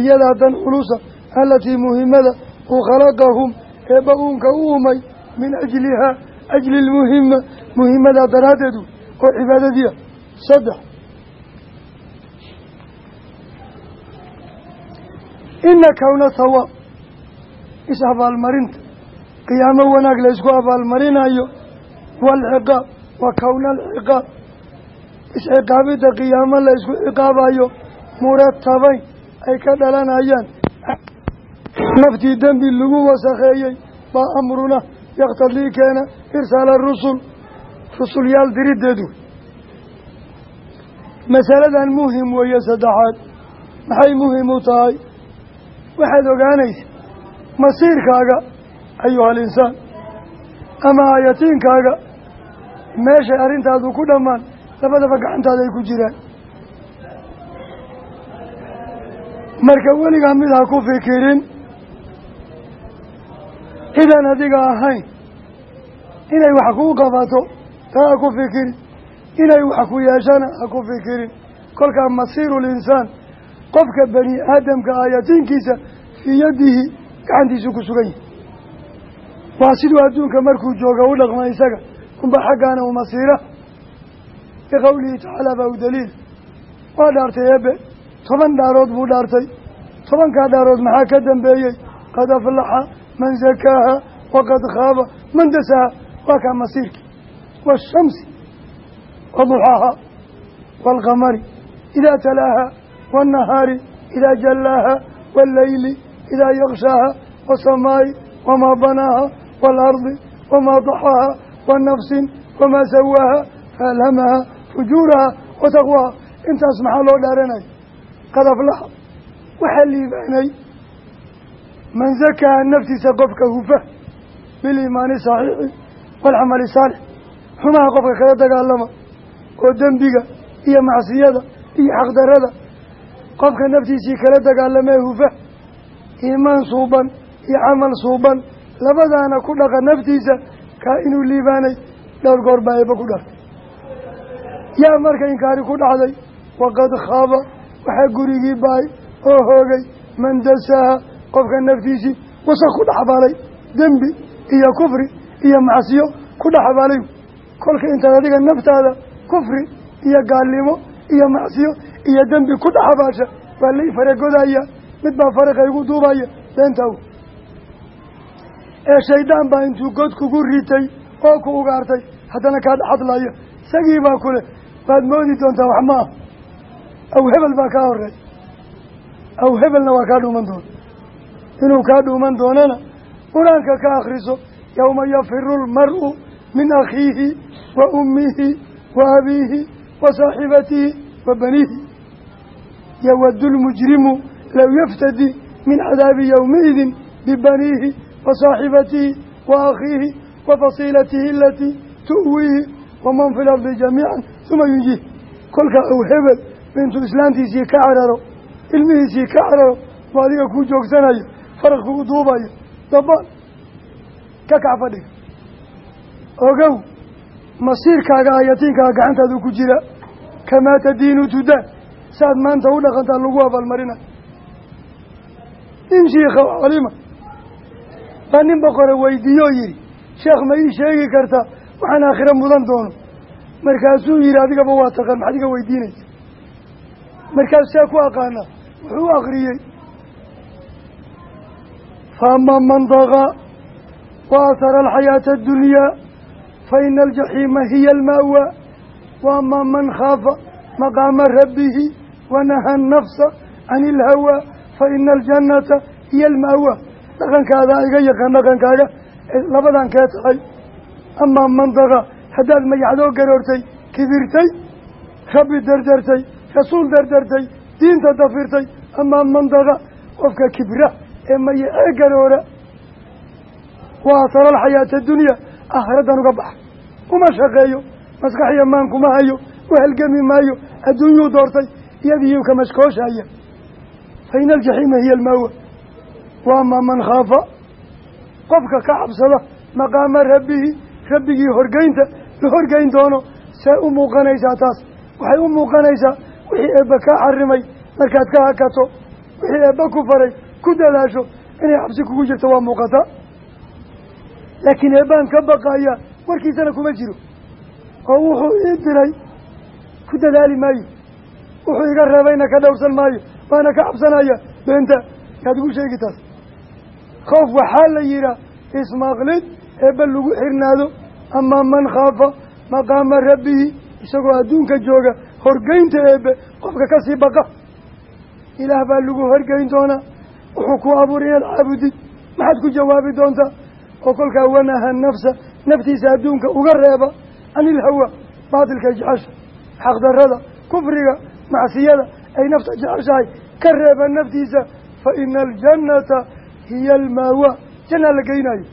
iyadaa dan culusa alatii muhimada uu khalaqahum eebba uunka u umay min ajlihaa ajli lmuhima muhimadaa daraaddeedu oo cibaadadiia saddex. Ina kowna thawaab is abaalmarinta. Qiyaamo wanaag la ysku abaalmarinayo. Waalciqaab wa kowna alciqaab isciqaabidda qiyaamo la ysku ciqaabayo muratabayn ay ka dhalanayaan. Naftii dembi lagu wasakheeyey baa amruna yakhtadii keena irsaala rusul. Rusulyaal diriddeedu masaladan muhiim weeye saddexaad. Maxay muhiim u tahay? Waxaad ogaanaysa masiirkaaga ayuha alinsaan ama aayatiinkaaga meeshay arrintaadu ku dhammaan labadaba gacantaada ay ku jiraan. Marka weligaa mid ha ku fikirin cidaan adiga ahayn inay wax kuu qabato taa ku fikirin inay wax ku yeeshana ha ku fikirin. Kolkaa masiiru linsaan qofka bani aadamka aayatiinkiisa fii yadihi gacantiisu ku sugan yahi waa siduu adduunka markuu jooga u dhaqma isaga unba xaggaana u masiira. Biqowlihi tacaala baa u daliil. Waa dhaartay eebe toban dhaarood buu dhaartay. Tobankaa dhaarood maxaa ka dambeeyey? Qad aflaxa man zakaaha waqad khaaba. Man dasaha waa kaa masiirkii waashamsi waduxaaha waalqamari idaa talaaha waannahaari idaa jallaaha waallayli idaa yakshaaha wasamaa'i wamaa banaaha waalardi wamaa daxaaha wanafsin wamaa sawaaha faalhamaha fujuuraha wa taqwaha intaas maxaa loo dhaaranaya qad aflaxa waxaa liibaanay man zakaa naftiisa qofka hufa biliimaani saxiixi waalcamali saalix xumaha qofka kala dagaalama oo dembiga iyo macsiyada iyo xaqdarada qofka naftiisii kala dagaalamee hufa iimaan suuban iyo camal suuban labadaana ku dhaqa naftiisa kaa inuu liibaanay dhowr goor baa eeba ku dhartay yaa marka inkaari ku dhacday waqad khaaba waxaa gurigii baay oo hoogay man dasaaha qofka naftiisii wasaq ku dhexbalay dembi iyo kufri iyo macsiyo ku dhexbalay kolka intaad adiga naftaada kufri iyo gaalnimo iyo macsiyo iyo dembi ku dhexbaasha waa lai faragodaya. Mid baa fariqa igu duubaya beentaw ee shaydaan baa intuu god kugu ritay oo ku ugaartay haddana kaa hadlaya. Isagii baa kule waad moodi doontaa wax ma ah. Aw hebel baa kaa horey aw hebelna waa kaa dhuuman doona. Inuu kaa dhuuman doonana qur'aanka ka akhriso yowma yafiru lmar'u min akhiihi wa ummihi wa abiihi wa saaxibatihi wa baniihi yawadu lmujrimu low yaftadi min cadaabi yowmiidin bibaniihi wa saaxibatihi wa akhiihi wa fasiilatihi alatii tu'wiihi waman fi lardi jamiican uma yunjih kolkaa ow hebel intuu islaantiisii ka cararo ilmihiisii ka cararo waa adiga kuu joogsanaya faraqku u duubaya dabaan ka kac fadhiga ogow masiirkaaga ayatiinkaaga gacantaadu ku jira. Kamaa tadiinu tudaan saad maanta u dhaqantaa lagu abaalmarina. In shiikha calima baa nin boqore weydiiyoo yidhi sheekh ma ii sheegi kartaa waxaan aakhiro mudan doono. Markaasuu yidhi adigaba waa taqaan maxaad iga weydiinaysa. Markaas see ku aqaana wuxuu akriyey faama man dagaa alxayaata addunyaa fa ina aljaxiima hiya alma'wa wa ama man khaafa maqaama rabbihi wanaha annafsa can ilhawaa fa ina aljannata hiya alma'wa dhaqankaadaa iga yaqaan dhaqankaaga labadan kee tahay amaa man dagaa haddaad mayaxdoo garoortay kibirtay rabbi derdertay rasuul derdertay diinta dafirtay amaa mandaqa qofka kibra ee mayacee garoora waa asara alxayaata dunya aakhiradan uga baxa. Uma shaqeeyo maskaxiya maan kuma hayo u halgami maayo adduunyuu doortay iyadiiyuu ka mashkooshaya fa ina aljaxiima hiya almaawa wa amaa man khaafa? Qofka ka cabsada maqaama rabbihi rabbigii horgeynta la horgeyn doono see u muuqanaysaa taas. Waxay u muuqanaysaa wixii eebba kaa xarimay markaad ka hakato wixii eebba ku faray ku dadaasho inay cabsi kugu jirto waa muuqata laakiin eebbaan ka baqaya warkiisana kuma jiro. Oo wuxuu ii diray ku dadaali maayo. Wuxuu iga reebayna ka dhowrsan maayo waana ka cabsanaya. Beenta yaad igu sheegi taas. Khoof waxaa la yihaa ismaqlid eebba lagu xirnaado amaa man khaafa maqaama rabbihi isagoo adduunka jooga horgeynta eebbe qofka ka sii baqa. Ilaah baa lagu horgeyn doonaa. Wuxuu ku abuuray inaad caabudid maxaad ku jawaabi doontaa oo kolkaa wanaha nafsa naftiisa adduunka uga reeba can ilhawa baatilka jecesha xaqdarrada kufriga macsiyada ay nafta jeceshahay ka reeba naftiisa fa ina aljannata hiya almaawa jannaa la geynayo.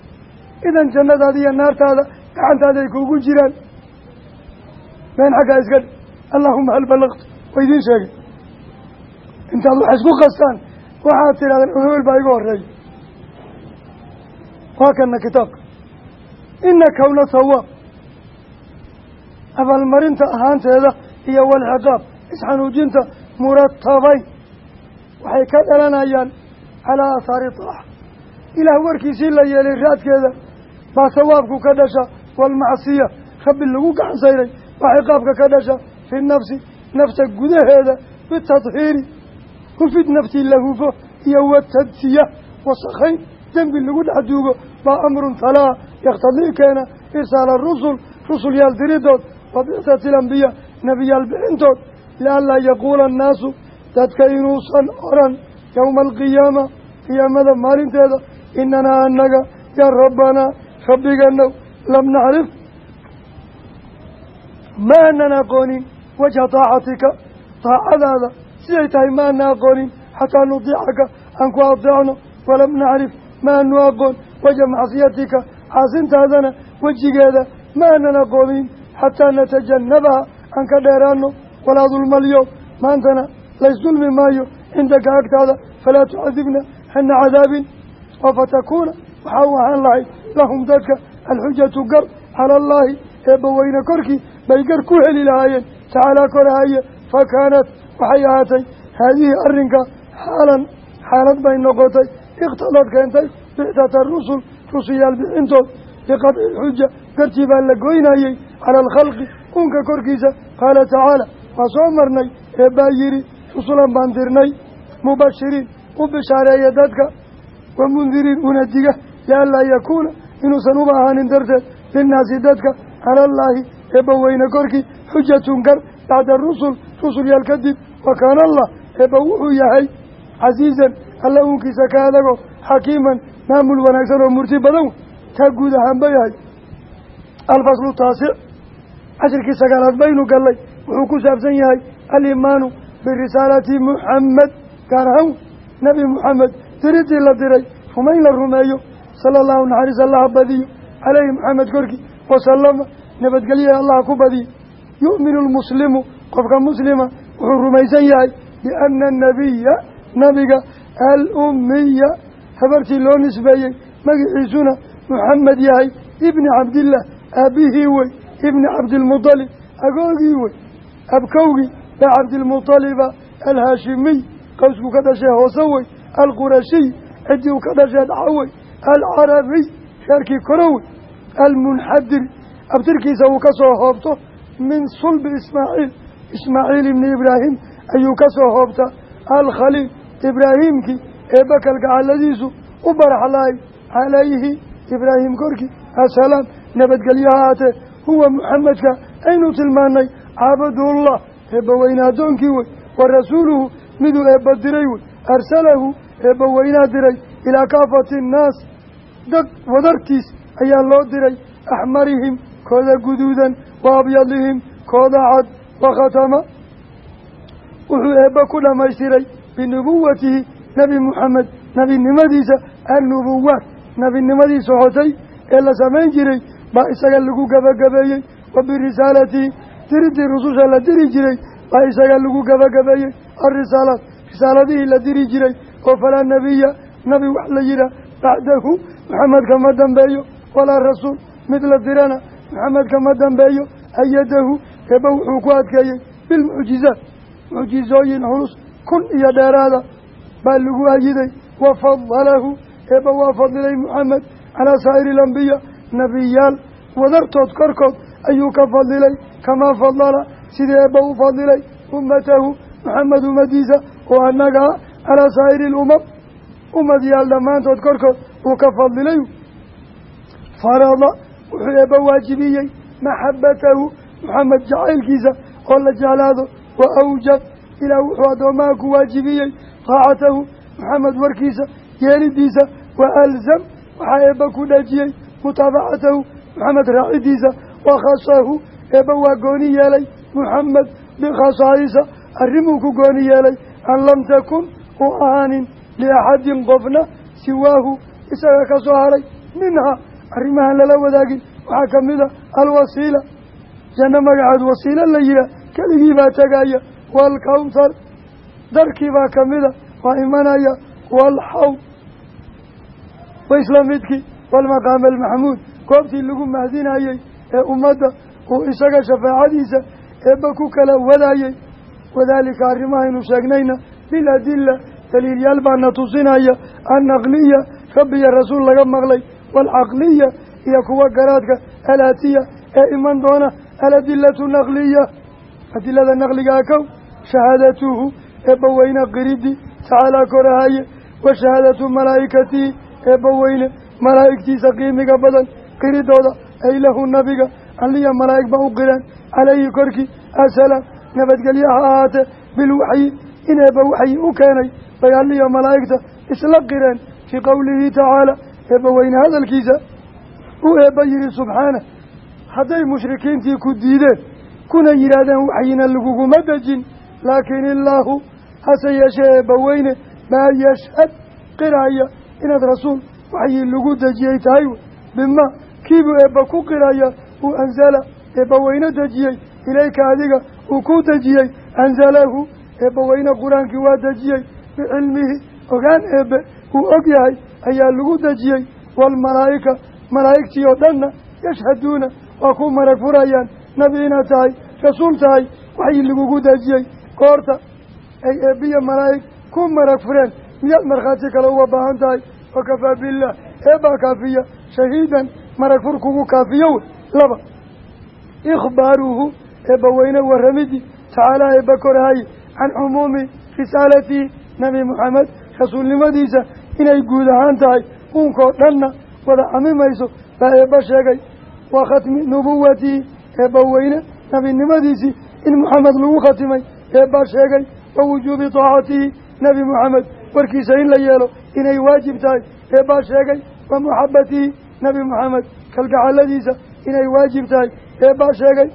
Idan jannadaada iyo naartaada gacantaada ay kuugu jiraan. Been xaggaa iska dhi. Allaahuma hal ballaqtu. Waa idiin sheegay. Intaad wax isku qastaan waxaad tidhahdeen ohebel baa iga horreeya waa kana kitaabka ina kowna sawaab abaalmarinta ahaanteeda iyo walciqaab isxanuujinta muratabayn waxay ka dhalanayaan calaa aahaari taaxa ilaah warkiisii la yeelay raadkeeda baa sawaabku ka dhasha waalmacsiya rabbi lagu gacan sayray waa ciqaabka ka dhasha fi nafsi nafta gudaheeda bitadhiiri hufid naftii la hufo iyo watadsiya wasakhayn dembi lagu dhex duugo baa amrun talaa yakhtadii keena irsaala rusul rusul yaal diridood wa bicsati alambiyaa nebiyaal bixintood lianlaa yaquula annaasu dadka inuusan oran yowma alqiyaama qiyaamada maalinteeda inanaa annaga yaa rabbanaa rabbiganow lam nacrif ma aanan aqoonin wajha taacatika taacadaada siday tahay ma ana aqoonin xataa nudiicaka aan ku adeecno walam nacrif ma aanu aqoon wajha macsiyatika caasintaadana wejigeeda ma aanan aqoonin xataa natajanabaha aan ka dheeraano walaa dulmalyo. Maantana laysdulmi maayo cindaka agtaada falaa tucadibna hana cadaabin. Oo fatakuuna waxaa u ahaan lahayd lahum dadka alxujatu gar cala allaahi eebbaweyne korkii bay gar ku heli lahaayeen. Tacaalaa korahaye fa kaanat waxay ahaatay haadihi arrinka xaalan xaalad bay noqotay ikhtadad keentay bicdata rusul rusuyaal bixintood biqadci lxuja gartii baa la goynayey cala alkhalqi unka korkiisa qaala tacaala waa soo marnay eebbaa yidhi rusulan baan dirnay mubashiriin u bishaareeya dadka wa mundiriin una diga lianlaa yakuuna inuusan uba ahaanin darteed linnaasi dadka cala allaahi eebba weyne korkii xujatun gar bacda rusul rusul yaal kadib wa kaana allah eebba wuxuu yahay casiizan alla uunkiisa ka adago xakiiman maamul wanaagsan oo murti badan taa guud ahaan ba yahay. Alfaslu taasic cashirkii sagaalaad baynu gallay wuxuu ku saabsan yahay alimaanu birisaalati muxamed gaar ahaan nebi muxamed diridii la diray rumayn la rumeeyo sala allahu naxariis allaha badiyo caleyhi maxamed korkii wasalama nabadgelyaha allaha ku badiyo. Yu'minu lmuslimu qofka muslima wuxuu rumaysan yahay biana anabiya nabiga alummiya habartii loo nisbeeyey magiciisuna muxamed yahay ibni cabdillah aabbihii wey ibni cabdilmudalib agoogii wey abkowgii baa cabdilmudaliba alhaashimiy qowsku ka dhashee hoose wey alqurashiy ciddii u ka dhashee dhaxa wey alcarabiy reerkii koro wey almunxadir abtirkiisa uu ka soo hoobto min sulbi ismaaciil ismaaciil ibni ibraahim ayuu ka soo hoobtaa alkhaliil ibraahiimkii ee bakal gacaladiisu u baraxlaay calayhi ibraahim korkii assalaam nabadgelyo ha aatee huwa muxamedka aynu tilmaanay caabadullah eebbaweyne addoonkii wey wa rasuuluhu miduu eebba diray wey arsalahu eebbaweynaa diray ilaa kaafati innaas dad wadartiis ayaa loo diray axmarihim kooda guduudan wa abyadihim kooda cad wa khatama. Wuxuu eebba ku dhammaystiray binubuwatihi nebi muxamed nebinimadiisa annubuwaat nebinimadii socotay ee la samayn jiray baa isaga lagu gabagabeeyey wa birisaalatihi diridii rususha la diri jiray baa isaga lagu gabagabeeyey alrisaalaat risaaladihii la diri jiray oo falaa nebiya nabi wax la yihaa bacdahu maxamed kama dambeeyo walaa rasuul mid la dirana maxamed kama dambeeyo ayadahu eeba wuxuu ku adkeeyey bilmucjizaat. Mucjizooyin culus kun iyo dheeraada baa lagu ayiday wafadalahu eebba waa fadilay muxamed calaa saa'iri alambiya nebiyaal wadartood korkood ayuu ka fadilay kamaa fadala sidii eebba u fadilay ummatahu maxamed ummadiisa oo annagaa calaa saa'iri alumam. Ummadiyaal dhammaantood korkood uu ka fadilay. Farada wuxuu eebba waajibiyey maxabatahu maxamed jacaylkiisa oo la jeclaado wa awjab ilaah wuxuu addoomaha ku waajibiyey. Taacatahu maxamed warkiisa yeelidiisa wa alzam waxaa eebba ku dhajiyey. Mutaabacatahu maxamed raacidiisa wa khasahu eebba waa gooni yeelay. Muxamed bikhasaa'isa arrimuu ku gooni yeelay. An lam takun u ahaanin liaxadin qofna siwaahu isaga ka soo haray. Minhaa arrimahan lala wadaagin. Waxaa ka mid a alwasiila. Janno magaceed wasiilo la yihaah keligii baa waalkawthar darkii baa ka mida waa imanaya waalxawd wa isla midkii waalmaqaama almaxmuud goobtii lagu mahdinayey ee ummadda uu isaga shafaacadiisa eebba ku kala wadaayey wadaalika arrimahaynu sheegnayna biladilla daliilyaal baana tusinaya annaqliya rabbiya rasuul laga maqlay. Waalcaqliya iyo kuwa garaadka alaatiya ee iman doona aladilatu naqliya. Adilada naqligaa shahaadatuhu eebbaweyne qiridi tacaalaa korahaye wa shahaadatu malaa'ikatihi eebbaweyne malaa'igtiisa qiimiga badan qiridooda ay lahu nabiga alliya malaa'ig ba u qireen calayhi korkii asalaam nabadgelye ha ahaatee bilwaxyi in eebba waxyi u keenay bay alliya malaa'igta isla qireen fii qowlihi tacaala eebbaweyne hadalkiisa uu eebba yihi subxaana hadday mushrikiintii ku diideen kuna yidhaahdeen waxyina laguguma dejin laakiin illaahu hase yeeshee eebbaweyne maa yashhad qiraya. Inaad rasuul waxyii lagu dejiyey tahay wey bima kiibuu eebba ku qiraya uu anzala eebbaweyne dejiyey ilayka adiga uu ku dejiyey anzalahu eebbaweyne qur'aankii waa dejiyey bicilmihi ogaan eebbe uu og yahay ayaa lagu dejiyey waalmalaa'ika malaa'igtii oo dhanna yashhaduuna waa ku marag furayaan nabi inaad tahay rasuul tahay waxii lagugu dejiyey goorta ay eebbiya malaa'ig ku marag fureen. Miyaad markhaati kale uga baahan tahay? Wakafaa billaah. Eebbaa kaafiya? Shahiidan marag fur kugu kaafiyo wey laba. Ikhbaaruhu eebbaweyne warramidii tacaalaa eebba korahaye can cumuumi risaalatihi nebi moxamed rasuulnimadiisa inay guud ahaan tahay. Uunkoo dhanna wada camimayso baa eebba sheegay. Wa khatmi nubuwatihi eebbaweyne nebinimadiisii in moxamed lagu khatimay eebbaa sheegay wa wujuubi taacatihi nebi moxamed warkiisa in la yeelo inay waajib tahay eebbaa sheegay wa muxabatihi nebi moxamed kalgacaladiisa inay waajib tahay eebbaa sheegay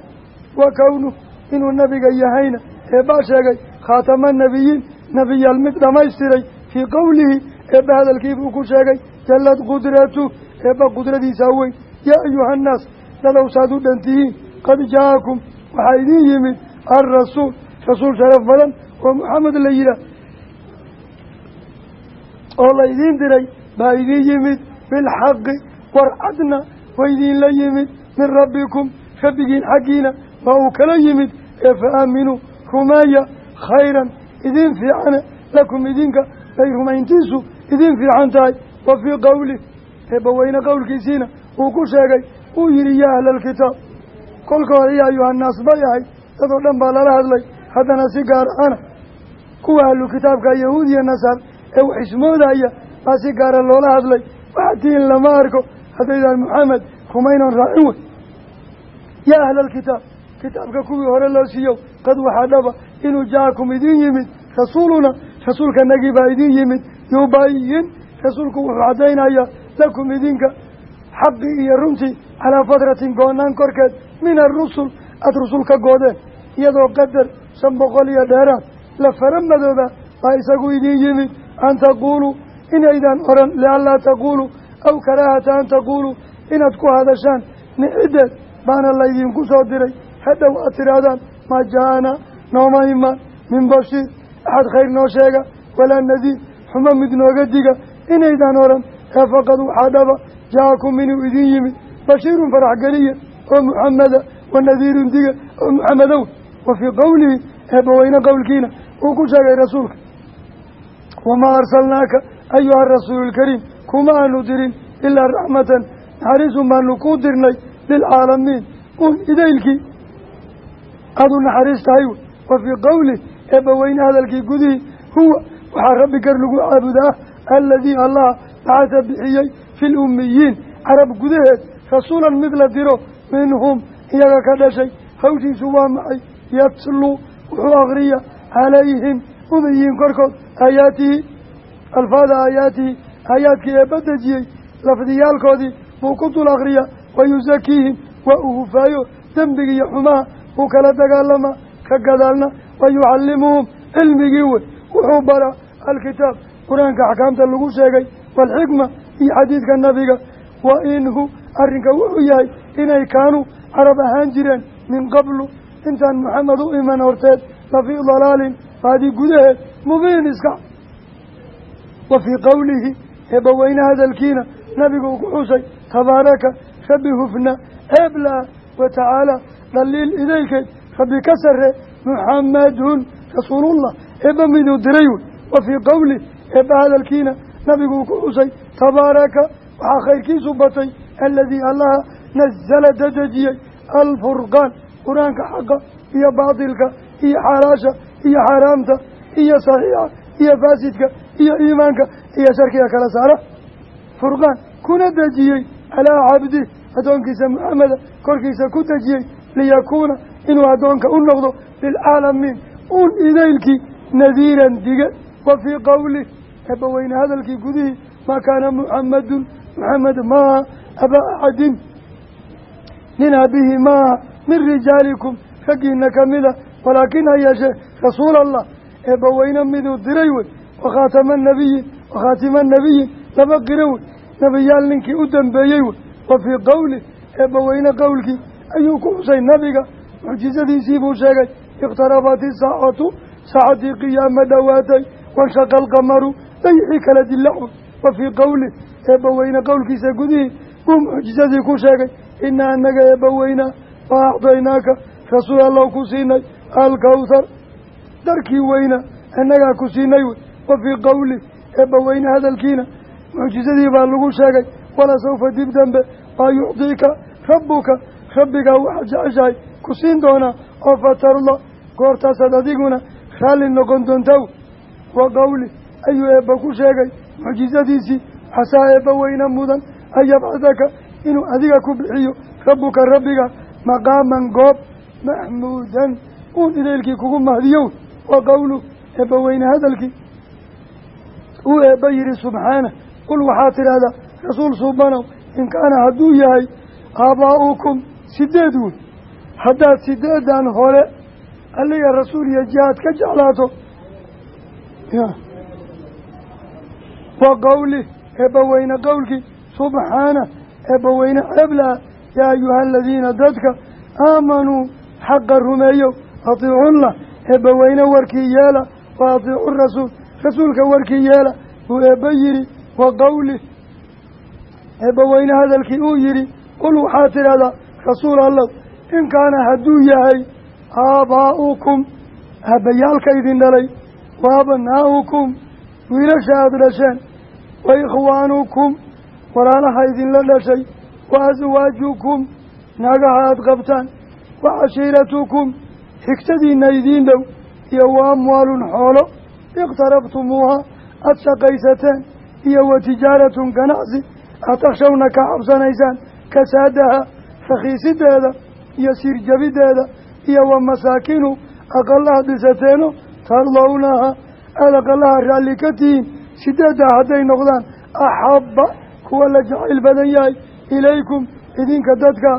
wa kownuh inuu nebiga yahayna eebbaa sheegay khaatama nebiyiin nebiyaal mid dhammaystiray fii qowlihi eebba hadalkiibuu ku sheegay jallad qudratu eebba qudradiisaa weyn. Yaa ayuha annaas dadow saad u dhantihiin qad jaa-akum waxaa idiin yimid alrasuul rasuul sharaf badan oo maxamed la yidhaah oo la idiin diray baa idiin yimid bilxaqi war cadna wa idiinla yimid min rabbikum rabbigiin xaggiina waa uu kala yimid ee fa aaminuu rumeeya khayran idiin fiicane lakum idinka bay rumayntiisu idiin fiican tahay wa fii qowlih eebbaweyne qowlkiisiina uu ku sheegay uu yidhi yaa ahla alkitaab kolka hore yaa ayuhannaas bay ahay dadoo dhan baa lala hadlay haddana si gaar ahana kuwa ahlu kitaabka yahuud iyo nasaar ee wax ismoodaya baa si gaara loola hadlay. Waxatiin lama arko haddaydaan maxamed rumaynoon raacin wey. Yaa ahla alkitaab kitaabka kuwii hore loo siiyow qad waxaa dhaba inuu jaakum idiin yimid rasuuluna rasuulkanagii baa idiin yimid yubayin rasuulku wuxuu caddaynayaa lakum idinka xaqii iyo runtii calaa fatratin goonaan korkeed min arusul aada rusul ka goodeen iyadoo qadar shan boqol iyo dheeraad. La fara madooba baa isagu idiin yimid an taquuluu inaydaan odhan lianlaa taquuluu aw karaahata an taquuluu inaad ku hadashaan nixideed baana laydinku soo diray. Hadhow aad tidhaahdaan maa jaa-ana nooma imaan min bashiir axad khayr noo sheega walaa nadiir. Xumo mid nooga diga inaydaan odhan ee faqad waxaa dhaba jaa-akum inuu idin yimid bashiirun farax geliya oo muxameda wa nadiirun diga oo muxamedow wa fii qowlihi eebbaweyne qowlkiina uu ku sheegay rasuulka wamaa arsalnaaka ayuha rasuulu lkariim kuma aanu dirin ilaa raxmatan naxariisun baanu kuu dirnay lilcaalamiin un idaylkii aada u naxariis tahay wey. Wa fii qowlih eebbaweyne hadalkii gudihii huwa waxaa rabbi gar lagu caabudaa aladii allah bacasa bixiyey fi lummiyiin carab gudaheed rasuulan mid la diro minhum iyaga ka dhashay hawshiisu waa maxay yatluu wuxuu akriya calayhim umiyiin korkood aayaatihi alfaada aayaatihi aayaadkii eebba dejiyey lafdiyaalkoodii buu ku dul akriya wayusakiihim waa uu hufaayo dembiga iyo xumaha uu kala dagaalamaa ka gadaalna wayucallimuhum cilmigii wey wuxuu baraa alkitaab qur'aanka axkaamta lagu sheegay waalxikma iyo xadiidka nabiga. Wa inhu arrinka wuxuu yahay inay kaanuu carab ahaan jireen min qablu intaan maxamed u iman horteed lafii dalaalin baadi gudaheed mubiin iska. Wa fii qowlihi eebbaweyne hadalkiina nabigu uu ku xusay tabaaraka rabbi hufna ceebla-a wa tacaala dhaliil idaylkeed rabbi ka sarre muxamadun rasuulullah. Eebba miduu diray wey wa fii qowlih eebba hadalkiina nabigu uu ku xusay tabaaraka waxaa khayrkiisu batay aladii allaha nazala dadejiyey alfurqaan qur'aanka xaqa iyo baatilka iyo xaalaasha iyo xaaraamta iyo saxiixa iyo faasidka iyo iimaanka iyo sharkiga kala saara. Furqaan kuna dejiyey calaa cabdih addoonkiisa maxameda korkiisa ku dejiyey liyakuuna inuu addoonka u noqdo lilcaalamiin un idaylkii nadiiran dige wa fii qowlih eebbaweyne hadalkii gudihii maa kaana muxamadun muxamed maaha abaa axadin. Nin aabihii maaha min rijaalikum raggiina kamida walaakin ha yeeshee rasuul allah eebbaweyne miduu diray wey wakhaatama nabiyin wakhaatima nabiyin laba qiro wey nebiyaal ninkii u dambeeyey wey wa fii qowlih eebbaweyne qowlkii ayuu ku xusay nabiga mucjizadiisii buu sheegay iqtarabat isaacatu saacadii qiyaama dhowaatay wanshaqa alqamaru dayixii kala dilacu wa fii qowlih eebbaweyne qowlkiisa gudihii buu mucjizadii ku sheegay inaa anaga eebbaweyna wa acdaynaaka rasuul allow ku siinay alkawthar. Darkii weyna annagaa ku siinay wey. Wa fii qowlih eebbaweyne hadalkiina mucjizadii baa lagu sheegay wala sawfa dib dambe maa yucdiika rabbuka. Rabbigaa waxaad jeceshahay ku siin doonaa oo fatarla goortaasaad adiguna raalli noqon doontaw. Wa qowli ayuu eebba ku sheegay mucjizadiisii xasaa eebba weyne mudan an yabcadaka inuu adiga ku bixiyo rabbuka rabbiga maqaaman goob maxmuudan uun idaylkii kugu mahdiyow wa qowlu eebbaweyne hadalkii uu eebba yihi subxaana qul waxaad tidhaahdaa rasuul suubanow in kaana hadduu yahay aabaa'ukum sideed wey haddaad sideedan hore alliga rasuul iyo jihaad ka jeclaato. Wa qowli eebbaweyne qowlkii subxaana eebbaweyne ceeblaha yaa ayuha aladiina dadka aamanuu xaqa rumeeyo atiicunlah eebbaweyne warkii yeela wa atiicu rasuul rasuulka warkii yeela buu eebba yidhi wa qowlih eebbaweyne hadalkii uu yidhi qul waxaad tidhahdaa rasuul allow in kaana hadduu yahay aabaa'ukum aabbayaalka idin dhalay wa abnaa'ukum wiilasha aada dhasheen wa ikhwaanukum walaalaha idinla dhashay wa aswaajukum naagaha aada qabtaan wa cashiiratukum xigtadiinna idiin dhow iyo wa amwaalun xoolo iqtarabtumuuha aada shaqaysateen iyo wa tijaaratun ganacsi aad takshawna ka cabsanaysaan kasaadaha rakhiisideeda iyo siirjabideeda iyo wa masaakinu aqalaha dhisateeno tardawnaha aada aqalaha raalli ka tihiin sideeddaa hadday noqdaan axabba kuwa la jacayl badan yahay ilaykum idinka dadka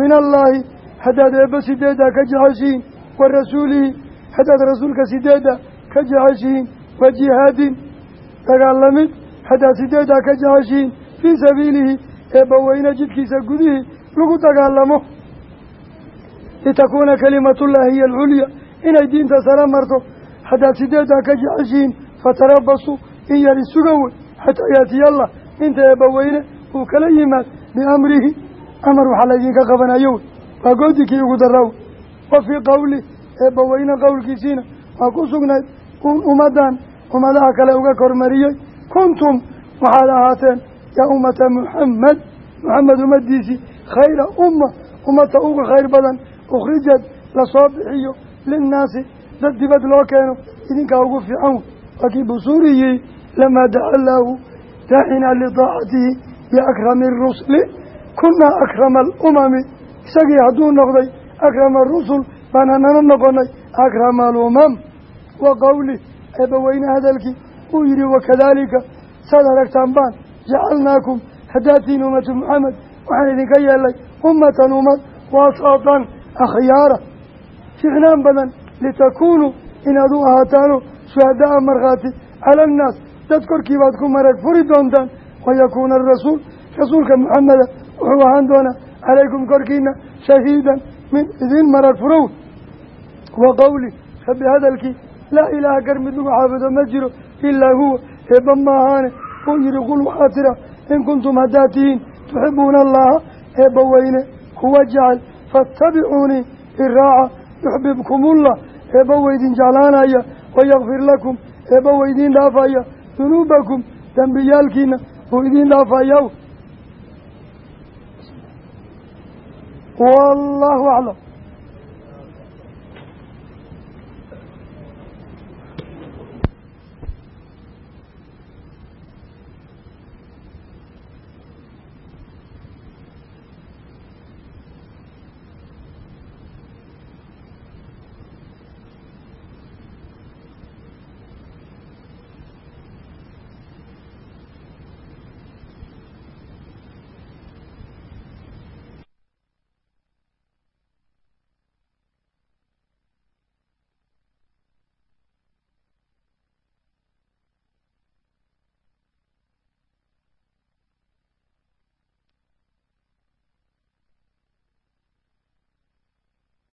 min allaahi haddaad eebba sideeddaa ka jeceshihiin wa rasuulihi haddaad rasuulka sideeddaa ka jeceshihiin wa jihaadin dagaalamid haddaad sideeddaa ka jeceshihiin fii sabiilihi eebbaweyne jidkiisa gudihii lagu dagaalamo litakuuna kalimatullaahi hiya alculya inay diinta sare marto haddaad sideeddaa ka jeceshihiin fatarabasuu in yar isuga wey xataa yaatiya allah inta eebbaweyne uu kala yimaad biamrihi amar waxaa laydinka qabanayo wey waa goodikii ugu daraaw wa fii qowli eebbaweyne qowlkiisiina waa ku sugnayd uun ummaddan ummadaha kale uga kormariyey kuntum waxaad ahaateen yaa ummata muxamed muxamed ummadiisii khayra umma ummata uga khayr badan ukhrijad la soo bixiyo linnaasi dad dibad loo keeno idinkaa ugu fiican wey waa kii lamaa daca allaahu daacina lidaacatihi biakrami rusli kunaa akrama alumami isagii hadduu noqday akrama arusul baan hanana noqonay akrama alumam wa qowlih eebbaweyne hadalkii uu yidhi wakadaalika saad aragtaan baan jacalnaakum haddaatiin ummatu maxamed waxaan idinka yeelnay ummatan ummad waasatan akhyaara ficnaan badan litakuunuu inaad u ahaataano shuhadaa markhaati cala annaas dad korkii baad ku marag furi doontaan wayakuuna arasuul rasuulka maxameda wuxuu ahaan doonaa calaykum korkiina shahiidan mid idin marag furow wa qowli rabbi hadalkii laa ilaaha gar mid lagu caabudo ma jiro ilaa huwa eebba maahaane uu yihi qul waxaa tira in kuntum haddaad tihiin tuxibuuna allaha eebba weyne kuwa jecel faatabicuunii iraaca yuxbibkumullah eebba weydin jeclaanaya wayakfir lakum eebba weydiin dhaafaya dunuubakum dembiyaalkiina uu idiin dhaafayaa wallaahu aclam